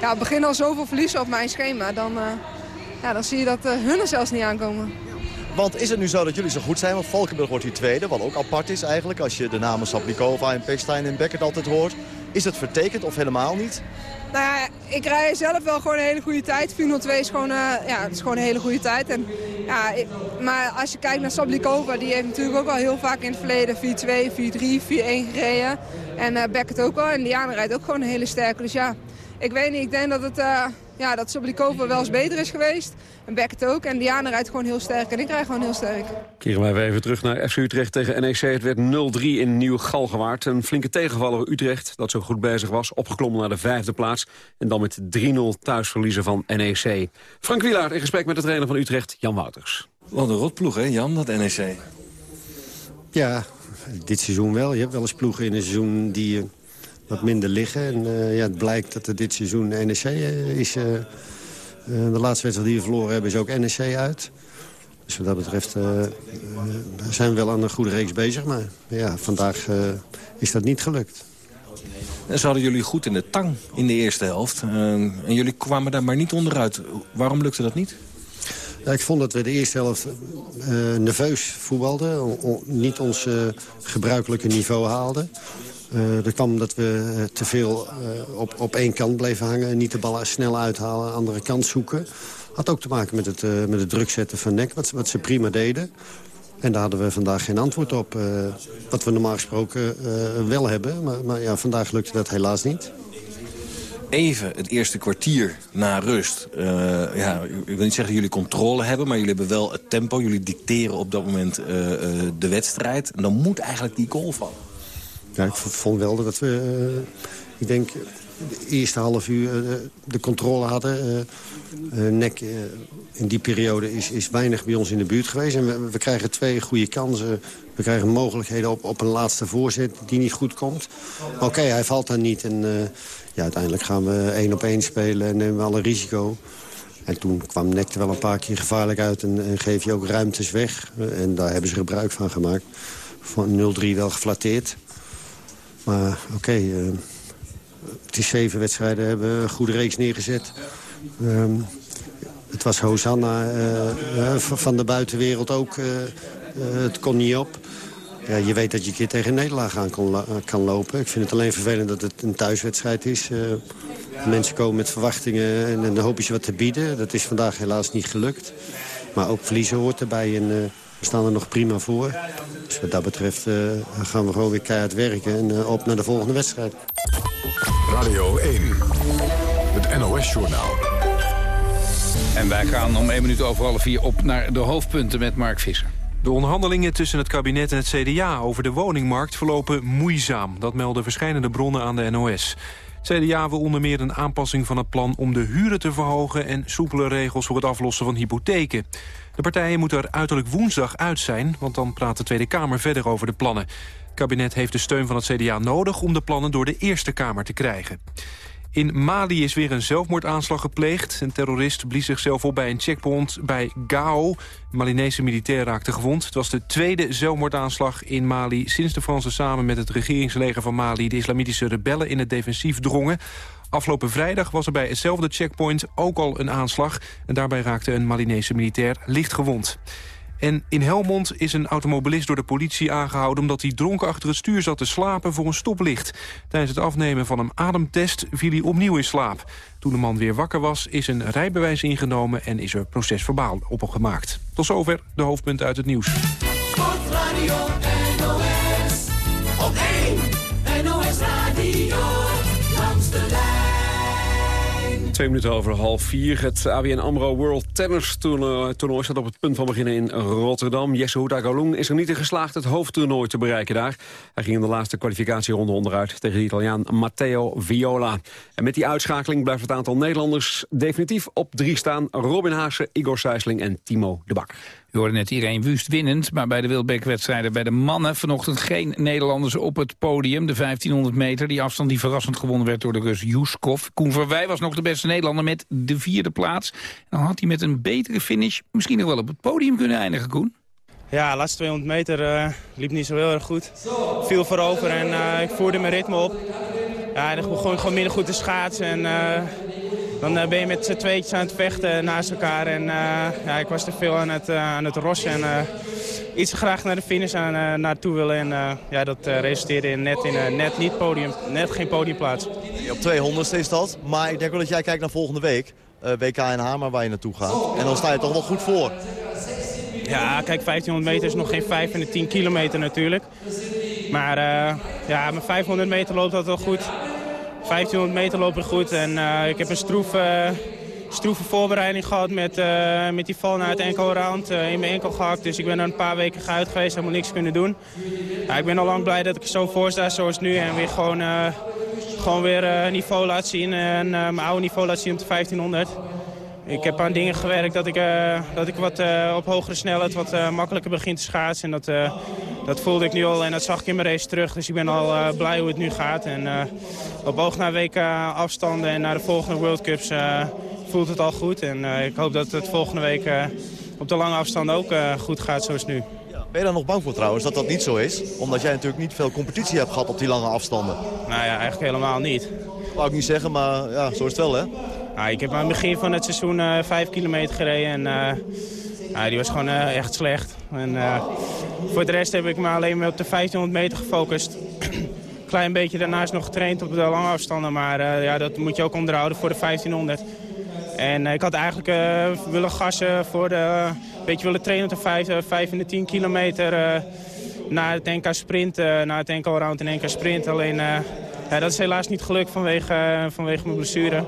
ja, beginnen al zoveel verliezen op mijn schema, dan, uh, ja, dan zie je dat hun er zelfs niet aankomen. Want is het nu zo dat jullie zo goed zijn? Want Valkenburg wordt hier tweede, wat ook apart is eigenlijk. Als je de namen Sablikova en Pekstein en Beckert altijd hoort. Is het vertekend of helemaal niet? Nou ja, ik rij zelf wel gewoon een hele goede tijd. 402 is gewoon, uh, ja, is gewoon een hele goede tijd. En, ja, maar als je kijkt naar Sablikova, die heeft natuurlijk ook al heel vaak in het verleden 4-2, 4-3, 4-1 gereden. En uh, Beckett ook wel. En Diana rijdt ook gewoon een hele sterke. Dus ja, ik weet niet. Ik denk dat het... Uh, ja, dat Sablikova wel eens beter is geweest. En Beckett ook. En Diana rijdt gewoon heel sterk. En ik rijd gewoon heel sterk. Keren wij weer even terug naar FC Utrecht tegen NEC. Het werd 0-3 in Nieuw-Galgenwaard. Een flinke tegenvaller voor Utrecht, dat zo goed bezig was. Opgeklommen naar de vijfde plaats. En dan met 3-0 thuisverliezen van NEC. Frank Wielaert in gesprek met de trainer van Utrecht, Jan Wouters. Wat een rotploeg, hè Jan, dat NEC? Ja, dit seizoen wel. Je hebt wel eens ploegen in een seizoen die wat minder liggen. En uh, ja, het blijkt dat er dit seizoen NEC uh, is. Uh, de laatste wedstrijd die we verloren hebben is ook NEC uit. Dus wat dat betreft zijn we wel aan een goede reeks bezig. Maar ja, vandaag is dat niet gelukt. En ze hadden jullie goed in de tang in de eerste helft. en jullie kwamen daar maar niet onderuit. Waarom lukte dat niet? Ja, ik vond dat we de eerste helft nerveus voetbalden. niet ons gebruikelijke niveau haalden. Uh, dat kwam dat we uh, te veel uh, op, op één kant bleven hangen... en niet de ballen snel uithalen, andere kant zoeken. Had ook te maken met het, met het druk zetten van nek, wat, wat ze prima deden. En daar hadden we vandaag geen antwoord op. wat we normaal gesproken wel hebben. Maar, maar ja, vandaag lukte dat helaas niet even het eerste kwartier na rust. Ja, ik wil niet zeggen dat jullie controle hebben, maar jullie hebben wel het tempo. Jullie dicteren op dat moment de wedstrijd. En dan moet eigenlijk die goal vallen. Ja, ik vond wel dat we, uh, ik denk, de eerste half uur uh, de controle hadden. Uh, nek in die periode is, is weinig bij ons in de buurt geweest. En we, we krijgen twee goede kansen. We krijgen mogelijkheden op, op een laatste voorzet die niet goed komt. Oké, hij valt dan niet. En ja, uiteindelijk gaan we één op één spelen en nemen we alle risico. En toen kwam Nek er wel een paar keer gevaarlijk uit en, en geef je ook ruimtes weg. En daar hebben ze gebruik van gemaakt. Van 0-3 wel geflatteerd. Maar oké, het is zeven wedstrijden, hebben een goede reeks neergezet. Um, het was Hosanna van de buitenwereld ook. het kon niet op. Ja, je weet dat je een keer tegen Nederland aan kan, kan lopen. Ik vind het alleen vervelend dat het een thuiswedstrijd is. mensen komen met verwachtingen en, en dan hoop je wat te bieden. Dat is vandaag helaas niet gelukt. Maar ook verliezen hoort erbij en we staan er nog prima voor. Dus wat dat betreft gaan we gewoon weer keihard werken en op naar de volgende wedstrijd. Radio 1, het NOS-journaal. En wij gaan om één minuut over half vier op naar de hoofdpunten met Mark Visser. De onderhandelingen tussen het kabinet en het CDA over de woningmarkt verlopen moeizaam. Dat melden verschillende bronnen aan de NOS. Het CDA wil onder meer een aanpassing van het plan om de huren te verhogen... en soepele regels voor het aflossen van hypotheken. De partijen moeten er uiterlijk woensdag uit zijn... want dan praat de Tweede Kamer verder over de plannen. Het kabinet heeft de steun van het CDA nodig om de plannen door de Eerste Kamer te krijgen. In Mali is weer een zelfmoordaanslag gepleegd. Een terrorist blies zichzelf op bij een checkpoint bij Gao. Een Malinese militair raakte gewond. Het was de tweede zelfmoordaanslag in Mali... sinds de Fransen samen met het regeringsleger van Mali... de islamitische rebellen in het defensief drongen. Afgelopen vrijdag was er bij hetzelfde checkpoint ook al een aanslag. En daarbij raakte een Malinese militair licht gewond. En in Helmond is een automobilist door de politie aangehouden... omdat hij dronken achter het stuur zat te slapen voor een stoplicht. Tijdens het afnemen van een ademtest viel hij opnieuw in slaap. Toen de man weer wakker was, is een rijbewijs ingenomen... en is er procesverbaal opgemaakt. Tot zover de hoofdpunten uit het nieuws. Sportradio Twee minuten over half vier. Het ABN AMRO World Tennis toernooi, staat op het punt van beginnen in Rotterdam. Jesse Houda Galung is er niet in geslaagd het hoofdtoernooi te bereiken daar. Hij ging in de laatste kwalificatieronde onderuit tegen de Italiaan Matteo Viola. En met die uitschakeling blijft het aantal Nederlanders definitief op drie staan. Robin Haase, Igor Sijsling en Timo de Bakker. U hoorde net Irene Wust winnend, maar bij de Wildbeek-wedstrijden bij de mannen vanochtend geen Nederlanders op het podium. De 1500 meter, die afstand die verrassend gewonnen werd door de Rus Juskov. Koen Verwij was nog de beste Nederlander met de vierde plaats. Dan had hij met een betere finish misschien nog wel op het podium kunnen eindigen, Koen. Ja, de laatste 200 meter eh, liep niet zo heel erg goed. Viel voorover en eh, ik voerde mijn ritme op. Ja, en ik begon gewoon minder goed te schaatsen. En, eh, dan eh, ben je met z'n tweetjes aan het vechten naast elkaar. En eh, ja, ik was te veel aan het, uh, aan het rossen. En iets graag naar de finish aan, naartoe willen. En ja, dat resulteerde in net, in, net niet podium. Net geen podiumplaats. Op 200 is dat. Maar ik denk wel dat jij kijkt naar volgende week. WK in Hamer waar je naartoe gaat. En dan sta je toch wel goed voor. Ja, kijk, 1500 meter is nog geen 5 en de 10 kilometer natuurlijk. Maar ja, mijn 500 meter loopt dat wel goed. 1500 meter lopen goed. En uh, ik heb een stroeve, voorbereiding gehad met, uh, met die val naar het enkelround uh, in mijn enkel gehakt. Dus ik ben er een paar weken uit geweest, helemaal niks kunnen doen. Ik ben al lang blij dat ik er zo voor sta zoals nu. En weer gewoon, gewoon weer niveau laat zien. En mijn oude niveau laat zien op de 1500. Ik heb aan dingen gewerkt dat ik, uh, dat ik wat uh, op hogere snelheid wat uh, makkelijker begin te schaatsen. En dat, dat voelde ik nu al en dat zag ik in mijn race terug. Dus ik ben al blij hoe het nu gaat. En op oog naar WK afstanden en naar de volgende World Cups voelt het al goed. En ik hoop dat het volgende week op de lange afstand ook goed gaat zoals nu. Ben je daar nog bang voor trouwens dat dat niet zo is? Omdat jij natuurlijk niet veel competitie hebt gehad op die lange afstanden. Nou ja, eigenlijk helemaal niet. Dat wou ik niet zeggen, maar ja, zo is het wel hè? Nou, ik heb aan het begin van het seizoen uh, vijf kilometer gereden en uh, die was gewoon uh, echt slecht. En, voor de rest heb ik me alleen maar op de 1500 meter gefocust. [CLEARS THROAT] Klein beetje daarnaast nog getraind op de lange afstanden, maar ja, dat moet je ook onderhouden voor de 1500. En ik had eigenlijk willen gassen voor de, een beetje willen trainen op de 5, 5 en de 10 kilometer naar het NK sprint, naar het NK round en NK sprint. Alleen ja, dat is helaas niet gelukt vanwege, vanwege mijn blessure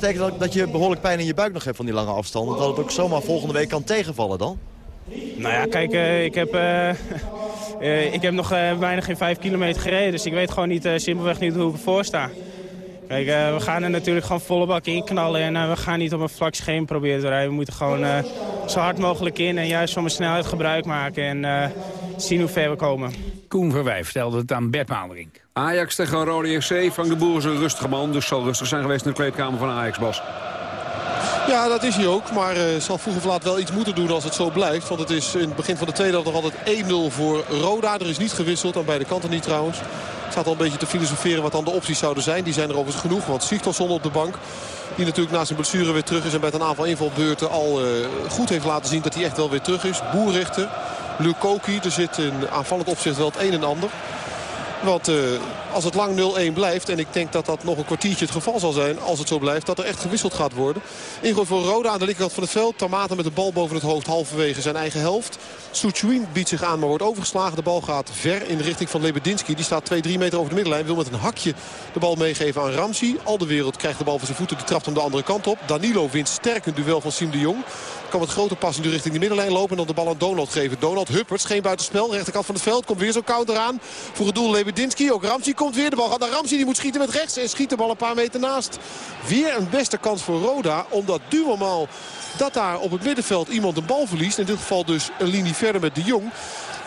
betekent dat, dat je behoorlijk pijn in je buik nog hebt van die lange afstanden. Dat het ook zomaar volgende week kan tegenvallen dan? Nou ja, kijk, uh, ik heb... Uh, uh, ik heb nog bijna geen vijf kilometer gereden, dus ik weet gewoon niet, simpelweg niet hoe ik ervoor sta. Kijk, we gaan er natuurlijk gewoon volle bak in knallen en we gaan niet op een vlak scheen proberen te rijden. We moeten gewoon zo hard mogelijk in en juist van mijn snelheid gebruik maken en zien hoe ver we komen. Koen Verwijf stelde het aan Bert Maandering. Ajax tegen Rode FC. Frank de Boer is een rustige man, dus zal rustig zijn geweest in de kleedkamer van Ajax, Bas. Ja, dat is hij ook. Maar uh, zal vroeg of laat wel iets moeten doen als het zo blijft. Want het is in het begin van de tweede nog altijd 1-0 voor Roda. Er is niet gewisseld, aan beide kanten niet trouwens. Het Staat al een beetje te filosoferen wat dan de opties zouden zijn. Die zijn er overigens genoeg. Want Sigtorsson op de bank. Die natuurlijk na zijn blessure weer terug is. En bij een aantal invalbeurten al uh, goed heeft laten zien dat hij echt wel weer terug is. Boerrichter. Lukoki. Er zit in aanvallend opzicht wel het een en ander. Want uh, als het lang 0-1 blijft... en ik denk dat dat nog een kwartiertje het geval zal zijn... als het zo blijft, dat er echt gewisseld gaat worden. Ingooi voor Roda aan de linkerkant van het veld. Tamata met de bal boven het hoofd halverwege zijn eigen helft. Suchuin biedt zich aan, maar wordt overgeslagen. De bal gaat ver in de richting van Lebedinski. Die staat 2-3 meter over de middenlijn. Wil met een hakje de bal meegeven aan Ramsey. Al de wereld krijgt de bal van zijn voeten. Die trapt hem de andere kant op. Danilo wint sterk een duel van Sim de Jong. Kan het grote pas nu richting de middenlijn lopen. En dan de bal aan Donald geven. Donald Hupperts, geen buitenspel. Rechterkant van het veld. Komt weer zo'n counter aan. Voor het doel Lebedinski. Ook Ramsey komt weer. De bal gaat naar Ramsey. Die moet schieten met rechts. En schiet de bal een paar meter naast. Weer een beste kans voor Roda. Omdat Duomal dat daar op het middenveld iemand een bal verliest. In dit geval dus een linie verder met de Jong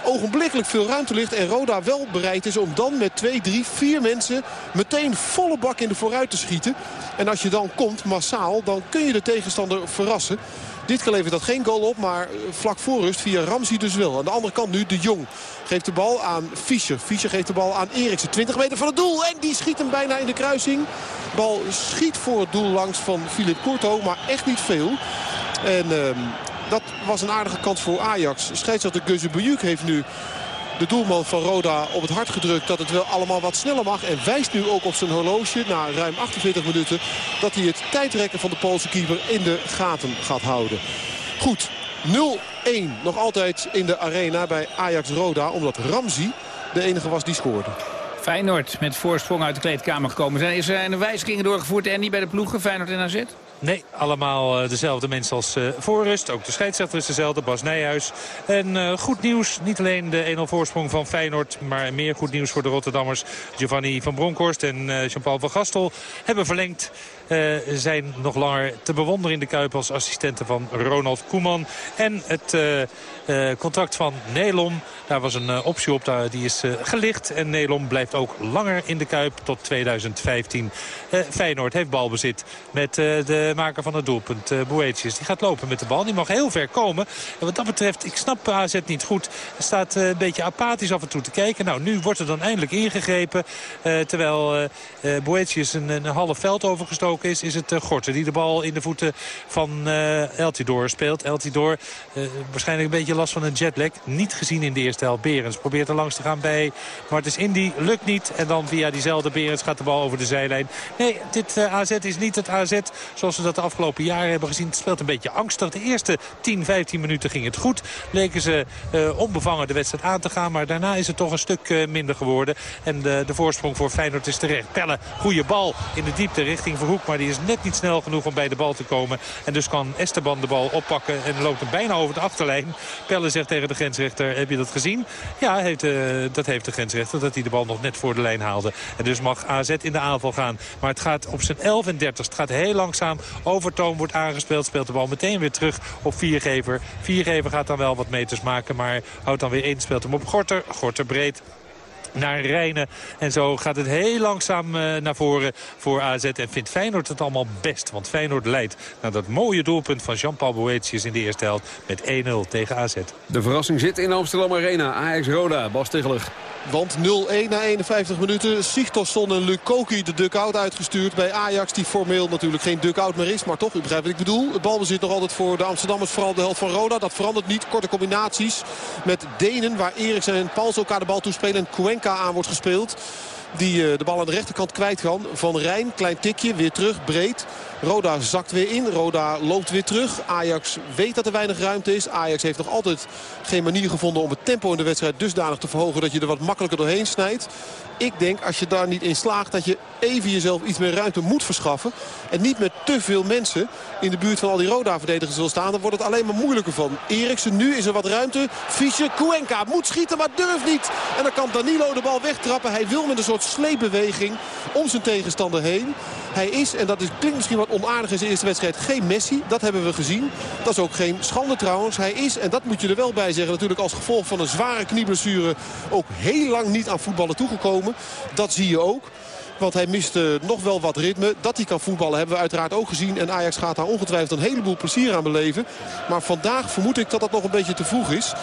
ogenblikkelijk veel ruimte ligt. En Roda wel bereid is om dan met twee, drie, vier mensen meteen volle bak in de vooruit te schieten. En als je dan komt massaal, dan kun je de tegenstander verrassen. Dit keer levert dat geen goal op, maar vlak voor rust via Ramsey dus wel. Aan de andere kant nu de Jong geeft de bal aan Fischer. Fischer geeft de bal aan Eriksen. 20 meter van het doel en die schiet hem bijna in de kruising. Bal schiet voor het doel langs van Philip Courto, maar echt niet veel. En uh, dat was een aardige kans voor Ajax. Scheidsrechter Geuze Bujuk heeft nu de doelman van Roda op het hart gedrukt dat het wel allemaal wat sneller mag. En wijst nu ook op zijn horloge na ruim 48 minuten dat hij het tijdrekken van de Poolse keeper in de gaten gaat houden. Goed, 0-1 nog altijd in de arena bij Ajax Roda omdat Ramzi de enige was die scoorde. Feyenoord met voorsprong uit de kleedkamer gekomen. Zijn, is er een wijzigingen doorgevoerd en niet bij de ploegen Feyenoord en AZ? Nee, allemaal dezelfde mensen als uh, voorrust. Ook de scheidsrechter is dezelfde, Bas Nijhuis. En uh, goed nieuws, niet alleen de 1-0 voorsprong van Feyenoord... maar meer goed nieuws voor de Rotterdammers. Giovanni van Bronckhorst en Jean-Paul van Gastel hebben verlengd. Uh, zijn nog langer te bewonderen in de Kuip als assistenten van Ronald Koeman. En het uh, uh, contract van Nelom, daar was een optie op, daar, die is gelicht. En Nelom blijft ook langer in de Kuip tot 2015. Feyenoord heeft balbezit met de maker van het doelpunt, Boetius. Die gaat lopen met de bal, die mag heel ver komen. En wat dat betreft, ik snap AZ niet goed. Hij staat een beetje apathisch af en toe te kijken. Nou, nu wordt er dan eindelijk ingegrepen. terwijl Boetius een, een half veld overgestoken is, is het uh, Gorten die de bal in de voeten van uh, Eltidoor speelt. Eltidoor uh, waarschijnlijk een beetje last van een jetlag. Niet gezien in de eerste helft. Berens probeert er langs te gaan bij Martens Indy. Lukt niet. En dan via diezelfde Berens gaat de bal over de zijlijn. Nee, dit AZ is niet het AZ zoals we dat de afgelopen jaren hebben gezien. Het speelt een beetje angstig. De eerste 10, 15 minuten ging het goed. Leken ze onbevangen de wedstrijd aan te gaan. Maar daarna is het toch een stuk minder geworden. En de, de voorsprong voor Feyenoord is terecht. Pelle, goede bal in de diepte richting Verhoek. Maar die is net niet snel genoeg om bij de bal te komen. En dus kan Esteban de bal oppakken en loopt hem bijna over de achterlijn. Pelle zegt tegen de grensrechter, heb je dat gezien? Ja, heeft, uh, dat heeft de grensrechter, dat hij de bal nog net voor de lijn haalde. En dus mag AZ in de aanval gaan. Maar het gaat op zijn 11 en 30. Het gaat heel langzaam. Overtoom wordt aangespeeld, speelt de bal meteen weer terug op Viergever. Viergever gaat dan wel wat meters maken, maar houdt dan weer één, speelt hem op Gorter. Gorter breed naar Rijnen. En zo gaat het heel langzaam uh, naar voren voor AZ. En vindt Feyenoord het allemaal best. Want Feyenoord leidt naar dat mooie doelpunt van Jean-Paul Boetius in de eerste helft. Met 1-0 tegen AZ. De verrassing zit in Amsterdam Arena. Ajax Roda, Bas Tichelig. Want 0-1 na 51 minuten. Sigtorsson en Lukoki de duck-out uitgestuurd bij Ajax. Die formeel natuurlijk geen duck-out meer is. Maar toch, u begrijpt wat ik bedoel. Het balbezit nog altijd voor de Amsterdammers. Vooral de helft van Roda. Dat verandert niet. Korte combinaties met Denen. Waar Eriksen en Pauls elkaar de bal toespelen. En Cuenca aan wordt gespeeld. Die de bal aan de rechterkant kwijt kan. Van Rijn, klein tikje, weer terug, breed. Roda zakt weer in. Roda loopt weer terug. Ajax weet dat er weinig ruimte is. Ajax heeft nog altijd geen manier gevonden om het tempo in de wedstrijd dusdanig te verhogen dat je er wat makkelijker doorheen snijdt. Ik denk als je daar niet in slaagt dat je even jezelf iets meer ruimte moet verschaffen. En niet met te veel mensen in de buurt van al die Roda-verdedigers wil staan. Dan wordt het alleen maar moeilijker van. Eriksen, nu is er wat ruimte. Fischer, Cuenca moet schieten, maar durft niet. En dan kan Danilo de bal wegtrappen. Hij wil met een soort sleepbeweging om zijn tegenstander heen. Hij is, en dat is, klinkt misschien wat onaardig in zijn eerste wedstrijd, geen Messi. Dat hebben we gezien. Dat is ook geen schande trouwens. Hij is, en dat moet je er wel bij zeggen, natuurlijk als gevolg van een zware knieblessure ook heel lang niet aan voetballen toegekomen. Dat zie je ook. Want hij mist eh, nog wel wat ritme. Dat hij kan voetballen hebben we uiteraard ook gezien. En Ajax gaat daar ongetwijfeld een heleboel plezier aan beleven. Maar vandaag vermoed ik dat dat nog een beetje te vroeg is.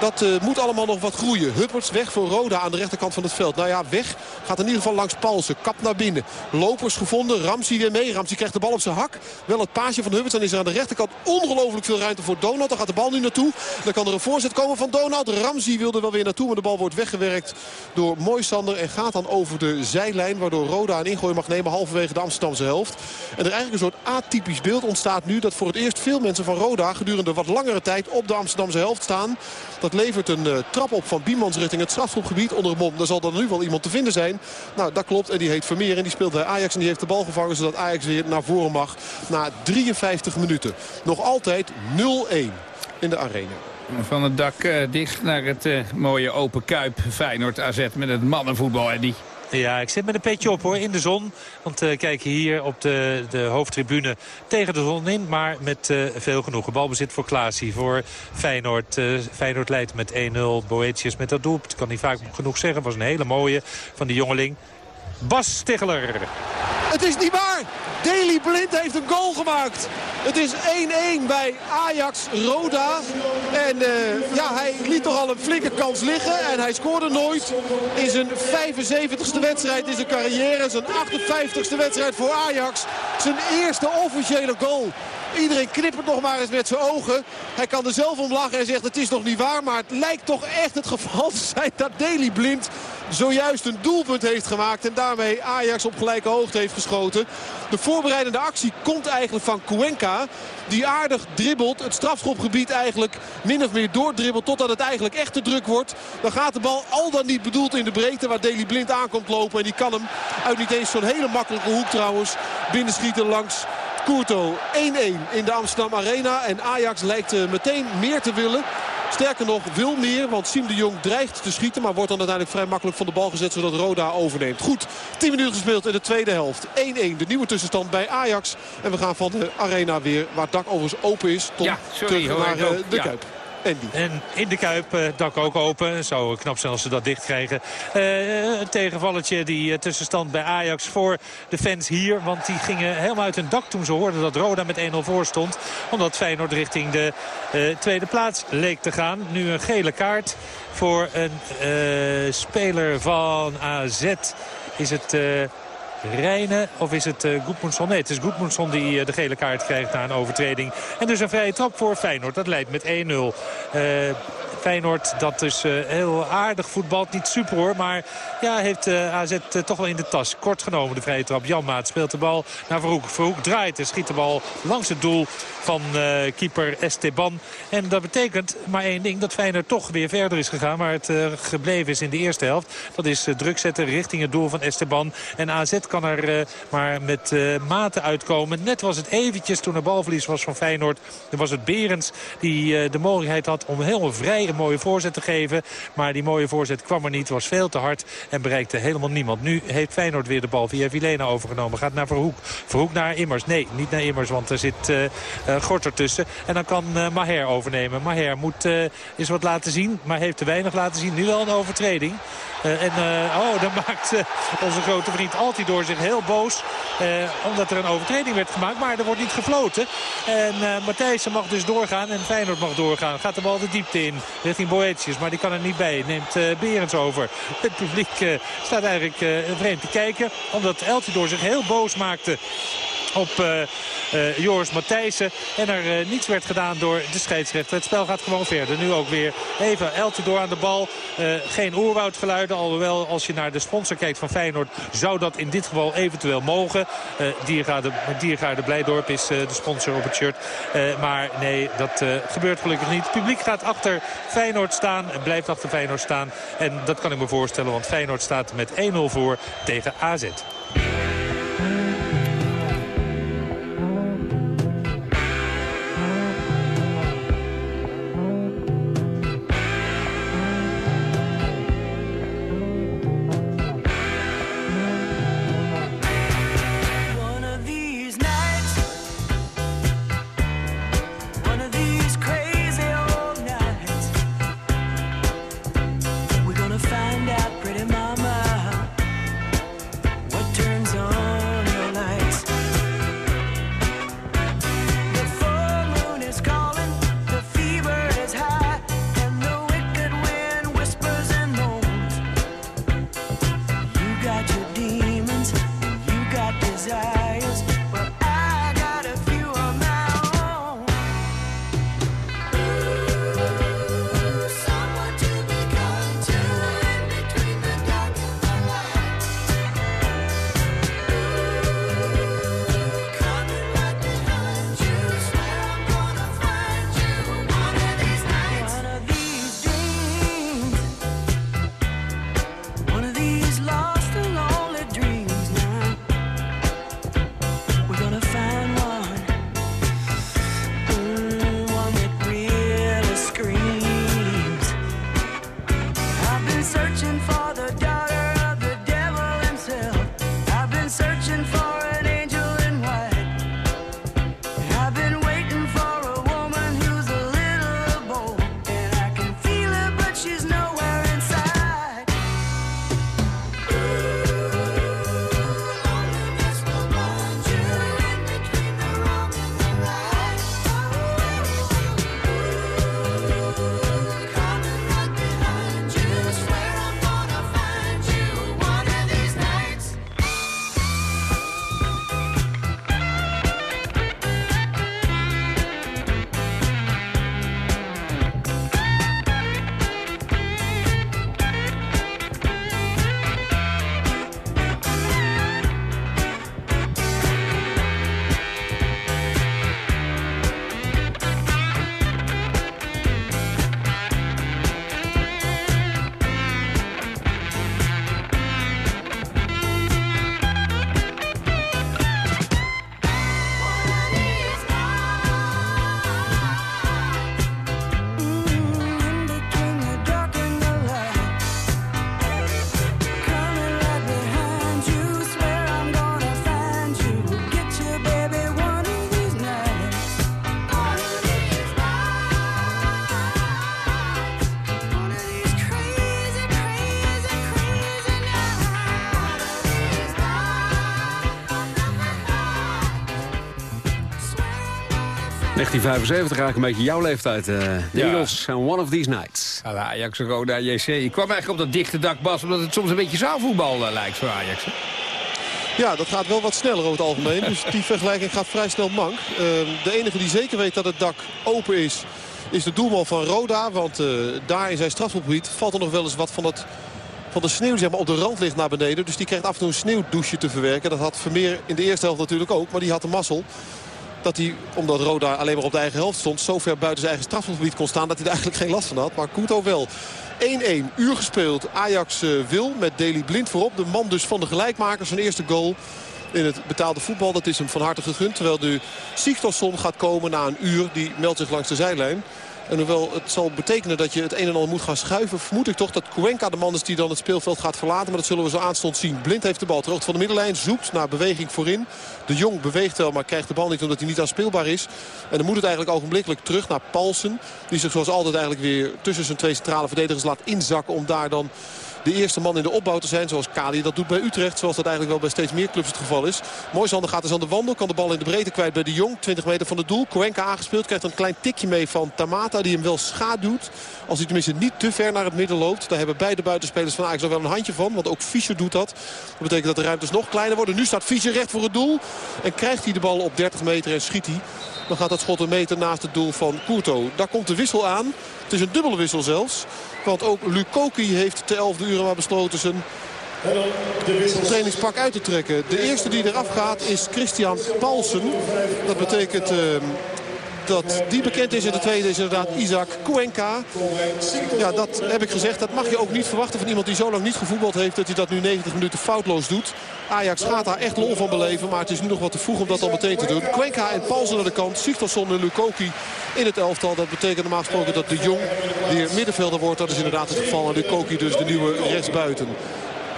Dat uh, moet allemaal nog wat groeien. Hupperts weg voor Roda aan de rechterkant van het veld. Nou ja, weg gaat in ieder geval langs Palsen. Kap naar binnen. Lopers gevonden. Ramsey weer mee. Ramsey krijgt de bal op zijn hak. Wel het paasje van Hupperts. Dan is er aan de rechterkant ongelooflijk veel ruimte voor Donald. Dan gaat de bal nu naartoe. Dan kan er een voorzet komen van Donald. Ramsey wilde wel weer naartoe. Maar de bal wordt weggewerkt door Moisander. En gaat dan over de zijlijn. Waardoor Roda een ingooi mag nemen halverwege de Amsterdamse helft. En er eigenlijk een soort atypisch beeld ontstaat nu. Dat voor het eerst veel mensen van Roda gedurende wat langere tijd op de Amsterdamse helft staan. Dat levert een uh, trap op van Biemans richting het strafschopgebied onder de mond. Daar zal dan nu wel iemand te vinden zijn. Nou, dat klopt. En die heet Vermeer. En die speelt bij Ajax. En die heeft de bal gevangen zodat Ajax weer naar voren mag. Na 53 minuten. Nog altijd 0-1 in de arena. Van het dak uh, dicht naar het uh, mooie open kuip Feyenoord AZ met het mannenvoetbal. Eddie. Ja, ik zit met een petje op hoor, in de zon. Want uh, kijk hier op de, de hoofdtribune tegen de zon in. Maar met uh, veel genoegen. Balbezit voor Klaasie, voor Feyenoord. Uh, Feyenoord leidt met 1-0. Boetius met dat doelpunt. Kan niet vaak genoeg zeggen. was een hele mooie van die jongeling. Bas Stigler. Het is niet waar. Daley Blind heeft een goal gemaakt. Het is 1-1 bij Ajax-Roda. En uh, ja, hij liet toch al een flinke kans liggen. En hij scoorde nooit in zijn 75ste wedstrijd in zijn carrière. Zijn 58ste wedstrijd voor Ajax. Zijn eerste officiële goal. Iedereen knippert nog maar eens met zijn ogen. Hij kan er zelf om lachen en zegt het is nog niet waar. Maar het lijkt toch echt het geval te zijn dat Daley Blind zojuist een doelpunt heeft gemaakt. En daarmee Ajax op gelijke hoogte heeft geschoten. De voorbereidende actie komt eigenlijk van Cuenca. Die aardig dribbelt. Het strafschopgebied eigenlijk min of meer doordribbelt. Totdat het eigenlijk echt te druk wordt. Dan gaat de bal al dan niet bedoeld in de breedte. Waar Deli Blind aankomt lopen. En die kan hem uit niet eens zo'n hele makkelijke hoek trouwens. Binnenschieten langs Courto 1-1 in de Amsterdam Arena. En Ajax lijkt meteen meer te willen. Sterker nog, wil meer, want Siem de Jong dreigt te schieten... maar wordt dan uiteindelijk vrij makkelijk van de bal gezet... zodat Roda overneemt. Goed, 10 minuten gespeeld in de tweede helft. 1-1, de nieuwe tussenstand bij Ajax. En we gaan van de arena weer, waar het dak overigens open is... Tom, ja, sorry, terug naar uh, de ja. Kuip. En in de Kuip, uh, dak ook open. Zou knap zijn als ze dat dicht krijgen. Uh, een tegenvalletje, die tussenstand bij Ajax voor de fans hier. Want die gingen helemaal uit hun dak toen ze hoorden dat Roda met 1-0 voor stond. Omdat Feyenoord richting de tweede plaats leek te gaan. Nu een gele kaart voor een speler van AZ. Is het... Rijnen of is het uh? Nee, het is Goedmundsson die uh, de gele kaart krijgt na een overtreding. En dus een vrije trap voor Feyenoord. Dat leidt met 1-0. Uh, Feyenoord dat uh, heel aardig voetbalt. Niet super hoor, maar ja, heeft AZ toch wel in de tas. Kort genomen de vrije trap. Jan Maat speelt de bal naar Verhoek. Verhoek draait en schiet de bal langs het doel van keeper Esteban. En dat betekent maar één ding. Dat Feyenoord toch weer verder is gegaan. Waar het gebleven is in de eerste helft. Dat is druk zetten richting het doel van Esteban. En AZ kan er maar met mate uitkomen. Net was het eventjes toen er balverlies was van Feyenoord. Dan was het Berends die de mogelijkheid had om helemaal vrij een mooie voorzet te geven. Maar die mooie voorzet kwam er niet, was veel te hard en bereikte helemaal niemand. Nu heeft Feyenoord weer de bal via Vilena overgenomen. Gaat naar Verhoek. Verhoek naar Immers. Nee, niet naar Immers, want er zit Gort ertussen. En dan kan Maher overnemen. Maher moet eens wat laten zien, maar heeft te weinig laten zien. Nu wel een overtreding. Uh, en uh, oh, dan [LAUGHS] maakt uh, onze grote vriend Altidor zich heel boos. omdat er een overtreding werd gemaakt. Maar er wordt niet gefloten. En Matthijssen mag dus doorgaan. En Feyenoord mag doorgaan. Gaat de bal de diepte in. Richting Boetius. Maar die kan er niet bij. Neemt Berends over. Het publiek staat eigenlijk vreemd te kijken. Omdat Altidor zich heel boos maakte op uh, uh, Joris Matthijssen. En er uh, niets werd gedaan door de scheidsrechter. Het spel gaat gewoon verder. Nu ook weer even Eltidoor aan de bal. geen oerwoudgeluiden. Alhoewel als je naar de sponsor kijkt van Feyenoord... zou dat in dit geval eventueel mogen. Diergaarde, Diergaarde Blijdorp is de sponsor op het shirt. maar nee, dat gebeurt gelukkig niet. Het publiek gaat achter Feyenoord staan. En blijft achter Feyenoord staan. En dat kan ik me voorstellen. Want Feyenoord staat met 1-0 voor tegen AZ. desire. ...1975 eigenlijk een beetje jouw leeftijd. eh de Ja. Eagles en One of These Nights. Ja, Ajax, Roda, JC. Ik kwam eigenlijk op dat dichte dak, Bas, omdat het soms een beetje zaalvoetbal eh, lijkt voor Ajax. hè? Ja, dat gaat wel wat sneller over het algemeen. Dus die [LAUGHS] vergelijking gaat vrij snel mank. Ehm, de enige die zeker weet dat het dak open is, is de doelman van Roda. Want eh, daar in zijn strafgebied valt er nog wel eens wat van, het, van de sneeuw zeg maar, op de rand ligt naar beneden. Dus die krijgt af en toe een sneeuwdouche te verwerken. Dat had Vermeer in de eerste helft natuurlijk ook. Maar die had de mazzel dat hij, omdat Roda alleen maar op de eigen helft stond... zo ver buiten zijn eigen strafgebied kon staan dat hij er eigenlijk geen last van had. Maar Kuto wel. 1-1, uur gespeeld. Ajax eh, wil met Deli Blind voorop. De man dus van de gelijkmakers. Zijn eerste goal in het betaalde voetbal. Dat is hem van harte gegund. Terwijl nu Sigtorsson gaat komen na een uur. Die meldt zich langs de zijlijn. En hoewel het zal betekenen dat je het een en ander moet gaan schuiven... vermoed ik toch dat Cuenca de man is die dan het speelveld gaat verlaten. Maar dat zullen we zo aanstond zien. Blind heeft de bal ter hoogte van de middenlijn. Zoekt naar beweging voorin. De Jong beweegt wel, maar krijgt de bal niet omdat hij niet aanspeelbaar is. En dan moet het eigenlijk ogenblikkelijk terug naar Paulsen. Die zich zoals altijd eigenlijk weer tussen zijn twee centrale verdedigers laat inzakken... om daar dan de eerste man in de opbouw te zijn. Zoals Kali dat doet bij Utrecht. Zoals dat eigenlijk wel bij steeds meer clubs het geval is. Moisander gaat dus aan de wandel. Kan de bal in de breedte kwijt bij de Jong. 20 meter van het doel. Cuenca aangespeeld. Krijgt een klein tikje mee van Tamata. Die hem wel schaduwt. Als hij tenminste niet te ver naar het midden loopt. Daar hebben beide buitenspelers van Ajax wel een handje van. Want ook Fischer doet dat. Dat betekent dat de ruimtes nog kleiner worden. Nu staat Fischer recht voor het doel. En krijgt hij de bal op 30 meter en schiet hij. Dan gaat dat schot een meter naast het doel van Courto. Daar komt de wissel aan. Is een dubbele wissel zelfs. Want ook Lukoki heeft te 11 uur maar besloten zijn trainingspak uit te trekken. De eerste die eraf gaat is Christian Paulsen. Dat betekent... ehm, dat die bekend is. En de tweede is inderdaad Isaac Cuenca. Ja, dat heb ik gezegd. Dat mag je ook niet verwachten van iemand die zo lang niet gevoetbald heeft... dat hij dat nu 90 minuten foutloos doet. Ajax gaat daar echt lol van beleven. Maar het is nu nog wat te vroeg om dat al meteen te doen. Cuenca en Paulsen aan de kant. Sigtorsson en Lukoki in het elftal. Dat betekent normaal gesproken dat de Jong weer middenvelder wordt. Dat is inderdaad het geval. En Lukoki dus de nieuwe rechtsbuiten.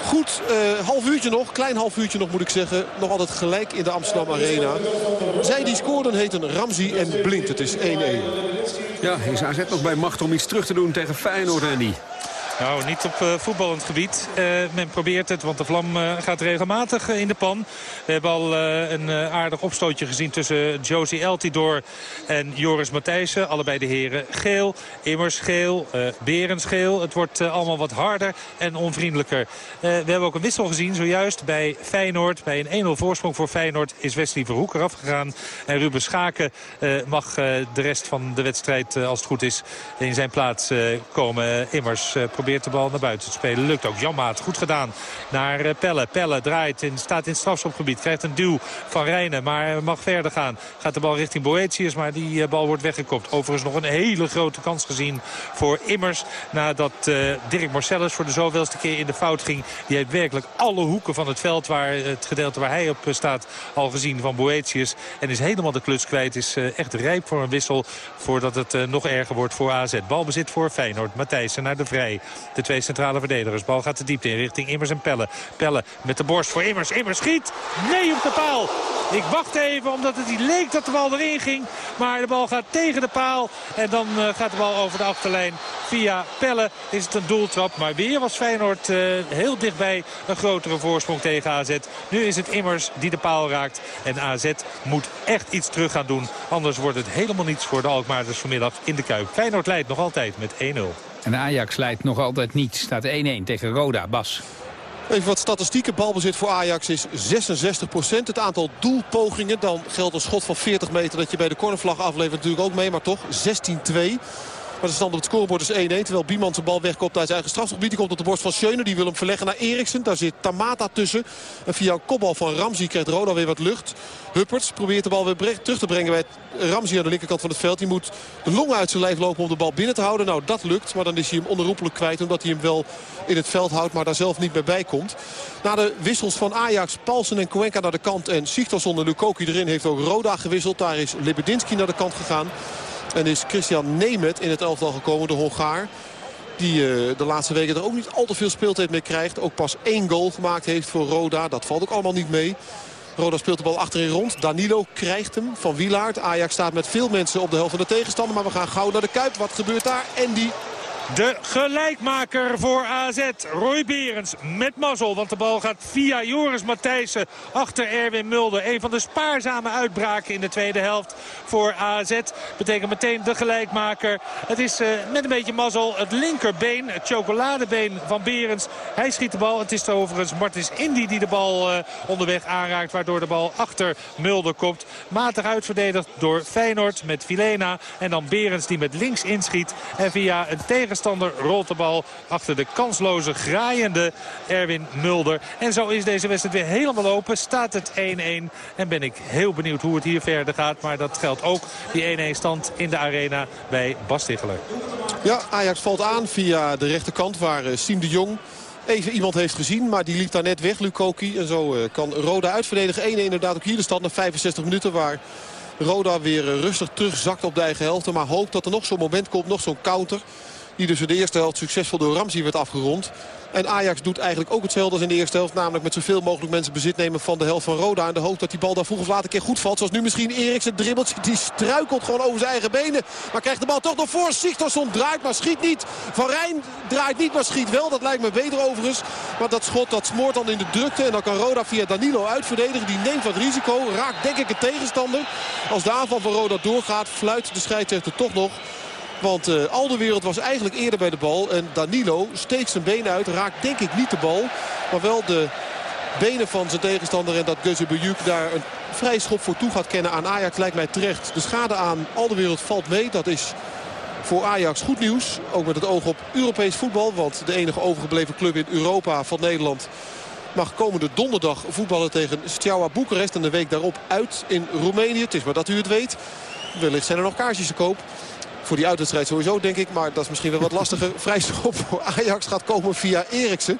Goed, eh, half uurtje nog. Klein half uurtje nog moet ik zeggen. Nog altijd gelijk in de Amsterdam Arena. Zij die scoorden heten Ramzi en Blind. Het is 1-1. Ja, is AZ nog bij macht om iets terug te doen tegen Feyenoord, Andy? Nou, niet op uh, voetballend gebied. Uh, men probeert het, want de vlam uh, gaat regelmatig in de pan. We hebben al een aardig opstootje gezien tussen Josie Eltidoor en Joris Matthijssen. Allebei de heren geel, immers geel, Berens geel. Het wordt allemaal wat harder en onvriendelijker. we hebben ook een wissel gezien zojuist bij Feyenoord. Bij een 1-0 voorsprong voor Feyenoord is Wesley Verhoek eraf gegaan. En Ruben Schaken mag de rest van de wedstrijd, als het goed is, in zijn plaats komen. Immers de bal naar buiten te spelen. Lukt ook. Janmaat goed gedaan naar eh, Pelle. Pelle draait en staat in het strafschopgebied. Krijgt een duw van Rijnen, maar mag verder gaan. Gaat de bal richting Boetius, maar die eh, bal wordt weggekopt. Overigens nog een hele grote kans gezien voor Immers. Nadat uh, Dirk Marcellus voor de zoveelste keer in de fout ging. Die heeft werkelijk alle hoeken van het veld, waar, het gedeelte waar hij op staat, al gezien van Boetius. En is helemaal de kluts kwijt. Is echt rijp voor een wissel voordat het nog erger wordt voor AZ. Balbezit voor Feyenoord. Matthijssen naar de Vrij. De twee centrale verdedigers. Bal gaat de diepte in richting Immers en Pelle. Pelle met de borst voor Immers. Immers schiet. Nee op de paal. Ik wacht even omdat het leek dat de bal erin ging. Maar de bal gaat tegen de paal. En dan uh, gaat de bal over de achterlijn. Via Pelle is het een doeltrap. Maar weer was Feyenoord uh, heel dichtbij een grotere voorsprong tegen AZ. Nu is het Immers die de paal raakt. En AZ moet echt iets terug gaan doen. Anders wordt het helemaal niets voor de Alkmaarders vanmiddag in de Kuip. Feyenoord leidt nog altijd met 1-0. En Ajax leidt nog altijd niet. Staat 1-1 tegen Roda. Bas. Even wat statistieken. Balbezit voor Ajax is 66% Het aantal doelpogingen. Dan geldt een schot van 40 meter dat je bij de cornervlag aflevert natuurlijk ook mee. Maar toch 16-2. Maar de stand op het scorebord is 1-1. Terwijl Bieman zijn bal wegkomt uit zijn eigen strafgebied. Die komt op de borst van Schöne. Die wil hem verleggen naar Eriksen. Daar zit Tamata tussen. En via een kopbal van Ramsey krijgt Roda weer wat lucht. Hupperts probeert de bal weer terug te brengen bij Ramsey aan de linkerkant van het veld. Die moet de longen uit zijn lijf lopen om de bal binnen te houden. Nou, dat lukt. Maar dan is hij hem onherroepelijk kwijt. Omdat hij hem wel in het veld houdt, maar daar zelf niet meer bij komt. Na de wissels van Ajax, Paulsen en Cuenca naar de kant. En Sigtorsson en Lukoki erin heeft ook Roda gewisseld. Daar is Lebedinski naar de kant gegaan. En is Christian Nemet in het elftal gekomen, de Hongaar. Die uh, de laatste weken er ook niet al te veel speeltijd mee krijgt. Ook pas één goal gemaakt heeft voor Roda. Dat valt ook allemaal niet mee. Roda speelt de bal achterin rond. Danilo krijgt hem van Wielaert. Ajax staat met veel mensen op de helft van de tegenstander. Maar we gaan gauw naar de Kuip. Wat gebeurt daar? Die de gelijkmaker voor AZ, Roy Berens met mazzel. Want de bal gaat via Joris Matthijssen achter Erwin Mulder. Een van de spaarzame uitbraken in de tweede helft voor AZ. Betekent meteen de gelijkmaker. Het is uh, met een beetje mazzel het linkerbeen, het chocoladebeen van Berens. Hij schiet de bal. Het is overigens Martins Indy die de bal uh, onderweg aanraakt. Waardoor de bal achter Mulder komt. Matig uitverdedigd door Feyenoord met Vilena. En dan Berens die met links inschiet. En via een tegenstander tegenstander rolt de bal achter de kansloze, graaiende Erwin Mulder. En zo is deze wedstrijd weer helemaal open. Staat het 1-1. En ben ik heel benieuwd hoe het hier verder gaat. Maar dat geldt ook, die 1-1 stand in de arena bij Bas Ticheler. Ja, Ajax valt aan via de rechterkant waar eh, Siem de Jong even iemand heeft gezien. Maar die liep daar net weg, Lukoki. En zo eh, kan Roda uitverdedigen. 1-1 inderdaad ook hier de stand na 65 minuten waar... Roda weer eh, rustig terugzakt op de eigen helft. Maar hoopt dat er nog zo'n moment komt, nog zo'n counter. Die dus in de eerste helft succesvol door Ramsey werd afgerond. En Ajax doet eigenlijk ook hetzelfde als in de eerste helft. Namelijk met zoveel mogelijk mensen bezit nemen van de helft van Roda. En de hoop dat die bal daar vroeg of later een keer goed valt. Zoals nu misschien Eriksen dribbelt. Die struikelt gewoon over zijn eigen benen. Maar krijgt de bal toch nog voor. Sigtorsson draait maar schiet niet. Van Rijn draait niet maar schiet wel. Dat lijkt me beter overigens. Maar dat schot dat smoort dan in de drukte. En dan kan Roda via Danilo uitverdedigen. Die neemt wat risico. Raakt denk ik een tegenstander. Als de aanval van Roda doorgaat fluit de scheidsrechter toch nog. Want uh, al wereld was eigenlijk eerder bij de bal. En Danilo steekt zijn been uit. Raakt denk ik niet de bal. Maar wel de benen van zijn tegenstander. En dat Gözebujuk daar een vrij schop voor toe gaat kennen aan Ajax lijkt mij terecht. De schade aan al wereld valt mee. Dat is voor Ajax goed nieuws. Ook met het oog op Europees voetbal. Want de enige overgebleven club in Europa van Nederland mag komende donderdag voetballen tegen Steaua Boekarest. En de week daarop uit in Roemenië. Het is maar dat u het weet. Wellicht zijn er nog kaartjes te koop. Voor die uitwedstrijd sowieso denk ik. Maar dat is misschien wel wat lastiger. [LAUGHS] Vrij voor Ajax gaat komen via Eriksen.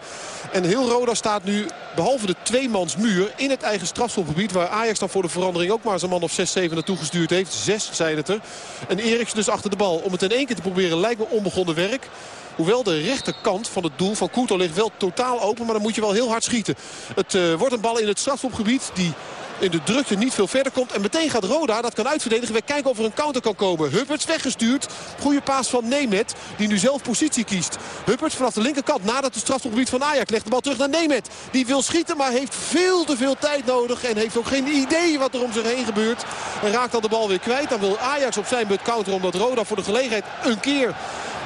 En heel Roda staat nu behalve de tweemansmuur in het eigen strafschopgebied. Waar Ajax dan voor de verandering ook maar zijn man of 6, 7 naartoe gestuurd heeft. Zes zijn het er. En Eriksen dus achter de bal. Om het in één keer te proberen lijkt me onbegonnen werk. Hoewel de rechterkant van het doel van Koetel ligt wel totaal open. Maar dan moet je wel heel hard schieten. Het uh, wordt een bal in het strafschopgebied die in de drukte niet veel verder komt. En meteen gaat Roda, dat kan uitverdedigen. We kijken of er een counter kan komen. Hupperts weggestuurd. Goede paas van Nemet, die nu zelf positie kiest. Hupperts vanaf de linkerkant, nadat het strafgebied van Ajax legt de bal terug naar Nemet. Die wil schieten, maar heeft veel te veel tijd nodig. En heeft ook geen idee wat er om zich heen gebeurt. En raakt dan de bal weer kwijt. Dan wil Ajax op zijn beurt counteren, omdat Roda voor de gelegenheid een keer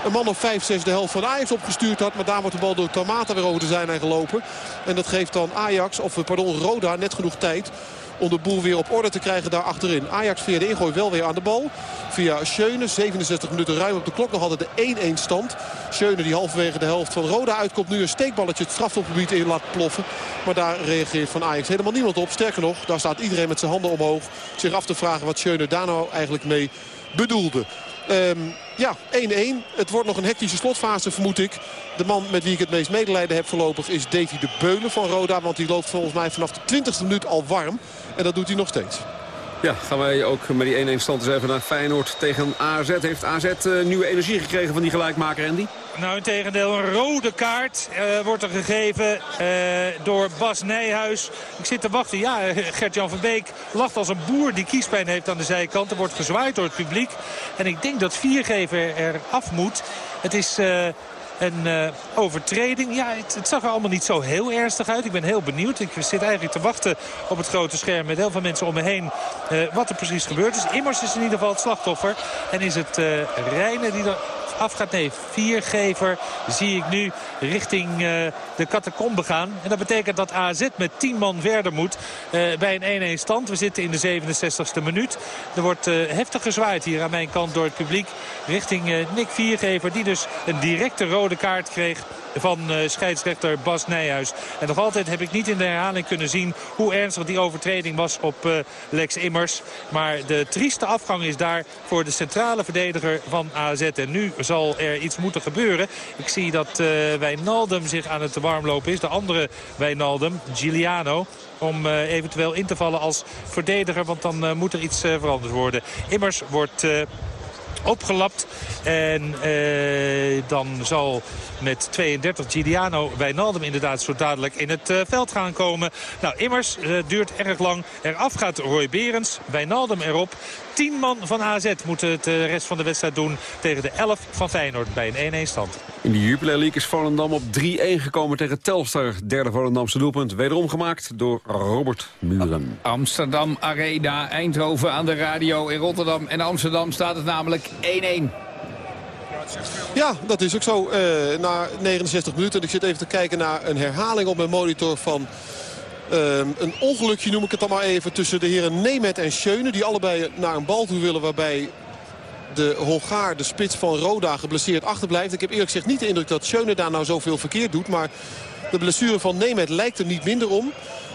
een man of 5, 6 de helft van Ajax opgestuurd had. Maar daar wordt de bal door Tamata weer over de zijlijn gelopen. En dat geeft dan Ajax, of pardon, Roda net genoeg tijd om de boel weer op orde te krijgen daar achterin. Ajax via de ingooi wel weer aan de bal. Via Schöne, 67 minuten ruim op de klok. Nog altijd de 1-1 stand. Schöne die halverwege de helft van Roda uitkomt. Nu een steekballetje het strafstopgebied in laat ploffen. Maar daar reageert van Ajax helemaal niemand op. Sterker nog, daar staat iedereen met zijn handen omhoog. Zich af te vragen wat Schöne daar nou eigenlijk mee bedoelde. Um, ja, 1-1. Het wordt nog een hectische slotfase, vermoed ik. De man met wie ik het meest medelijden heb voorlopig is Davy de Beulen van Roda. Want die loopt volgens mij vanaf de 20e minuut al warm. En dat doet hij nog steeds. Ja, gaan wij ook met die 1-1 stand eens even naar Feyenoord tegen AZ. Heeft AZ uh, nieuwe energie gekregen van die gelijkmaker, Andy? Nou, in tegendeel, een rode kaart uh, wordt er gegeven uh, door Bas Nijhuis. Ik zit te wachten. Ja, Gert-Jan van Beek lacht als een boer die kiespijn heeft aan de zijkant. Er wordt gezwaaid door het publiek. En ik denk dat Viergever er af moet. Het is een uh, overtreding. Ja, het, zag er allemaal niet zo heel ernstig uit. Ik ben heel benieuwd. Ik zit eigenlijk te wachten op het grote scherm met heel veel mensen om me heen. Uh, wat er precies gebeurt. Dus Immers is in ieder geval het slachtoffer. En is het uh, Rijnen die er afgaat. Nee, viergever zie ik nu richting uh, de catacombe gaan. En dat betekent dat AZ met 10 man verder moet uh, bij een 1-1 stand. We zitten in de 67ste minuut. Er wordt uh, heftig gezwaaid hier aan mijn kant door het publiek. Richting Nick Viergever die dus een directe rode kaart kreeg van scheidsrechter Bas Nijhuis. En nog altijd heb ik niet in de herhaling kunnen zien hoe ernstig die overtreding was op Lex Immers. Maar de trieste afgang is daar voor de centrale verdediger van AZ. En nu zal er iets moeten gebeuren. Ik zie dat uh, Wijnaldum zich aan het warmlopen is. De andere Wijnaldum, Giuliano om uh, eventueel in te vallen als verdediger. Want dan uh, moet er iets veranderd worden. Immers wordt opgelapt. En dan zal met 32 Giuliano Wijnaldum inderdaad zo dadelijk in het veld gaan komen. Nou, immers duurt erg lang. Eraf gaat Roy Berends, Wijnaldum erop. 10 man van AZ moeten het de rest van de wedstrijd doen tegen de 11 van Feyenoord bij een 1-1 stand. In de Jupiler League is Volendam op 3-1 gekomen tegen Telstar. Derde Volendamse doelpunt, wederom gemaakt door Robert Muren. Amsterdam Arena, Eindhoven aan de radio in Rotterdam. En Amsterdam staat het namelijk 1-1. Ja, dat is ook zo. Uh, na 69 minuten. Ik zit even te kijken naar een herhaling op mijn monitor van... Uh, een ongelukje noem ik het dan maar even tussen de heren Nemet en Schöne. Die allebei naar een bal toe willen waarbij de Hongaar, de spits van Roda, geblesseerd achterblijft. Ik heb eerlijk gezegd niet de indruk dat Schöne daar nou zoveel verkeerd doet. Maar de blessure van Nemet lijkt er niet minder om.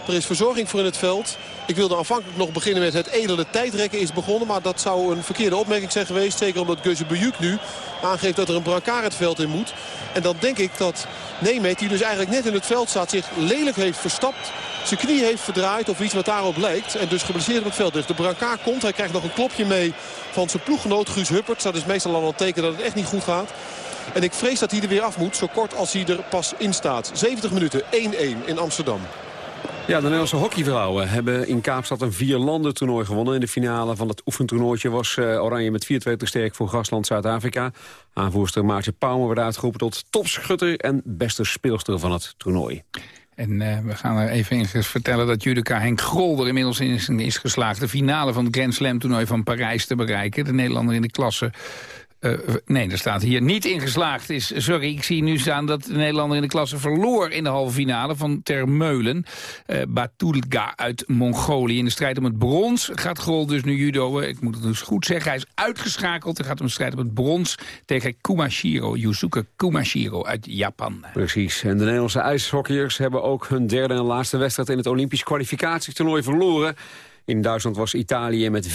Er is verzorging voor in het veld. Ik wilde aanvankelijk nog beginnen met het edele tijdrekken is begonnen. Maar dat zou een verkeerde opmerking zijn geweest. Zeker omdat Geuze nu aangeeft dat er een brancard het veld in moet. En dan denk ik dat Nemet, die dus eigenlijk net in het veld staat, zich lelijk heeft verstapt. Zijn knie heeft verdraaid of iets wat daarop lijkt. En dus geblesseerd op het veld. Dus de brancard komt. Hij krijgt nog een klopje mee van zijn ploeggenoot Guus Huppert. Dat is meestal al een teken dat het echt niet goed gaat. En ik vrees dat hij er weer af moet. Zo kort als hij er pas in staat. 70 minuten 1-1 in Amsterdam. Ja, de Nederlandse hockeyvrouwen hebben in Kaapstad een vier-landen toernooi gewonnen. In de finale van het oefentoernooitje was uh, Oranje met 4-2 te sterk voor gastland Zuid-Afrika. Aanvoerster Maartje Pauwme werd uitgeroepen tot topschutter en beste speelster van het toernooi. En uh, we gaan er even in vertellen dat Judica Henk Grol er inmiddels in is geslaagd... de finale van het Grand Slam toernooi van Parijs te bereiken. De Nederlander in de klasse uh, nee, er staat hier niet in geslaagd is. Sorry, ik zie nu staan dat de Nederlander in de klasse verloor... in de halve finale van Termeulen. Uh, Batulga uit Mongolië. In de strijd om het brons gaat Grol dus nu judo. Ik moet het dus goed zeggen. Hij is uitgeschakeld. Er gaat om strijd om het brons tegen Kumashiro. Yusuke Kumashiro uit Japan. Precies. En de Nederlandse ijshockeyers hebben ook hun derde en laatste wedstrijd... in het Olympisch kwalificatietoernooi verloren... In Duitsland was Italië met 4-1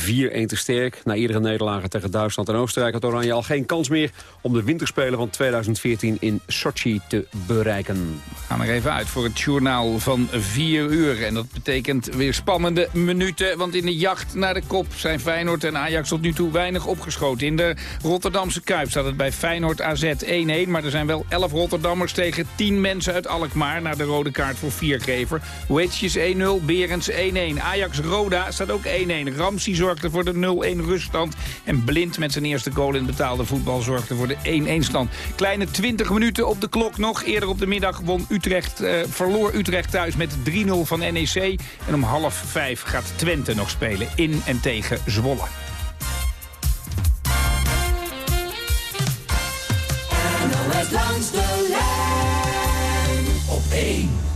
te sterk. Na iedere nederlaag tegen Duitsland en Oostenrijk had Oranje al geen kans meer... om de winterspelen van 2014 in Sochi te bereiken. We gaan er even uit voor het journaal van 4 uur. En dat betekent weer spannende minuten. Want in de jacht naar de kop zijn Feyenoord en Ajax tot nu toe weinig opgeschoten. In de Rotterdamse Kuip staat het bij Feyenoord AZ 1-1. Maar er zijn wel 11 Rotterdammers tegen 10 mensen uit Alkmaar... naar de rode kaart voor Viergever. Hoetjes 1-0, Berends 1-1. Staat ook 1-1. Ramsey zorgde voor de 0-1 ruststand. En Blind met zijn eerste goal in betaalde voetbal zorgde voor de 1-1 stand. Kleine 20 minuten op de klok nog. Eerder op de middag won Utrecht, eh, verloor Utrecht thuis met 3-0 van NEC. En om half vijf gaat Twente nog spelen in en tegen Zwolle. langs de lijn op één.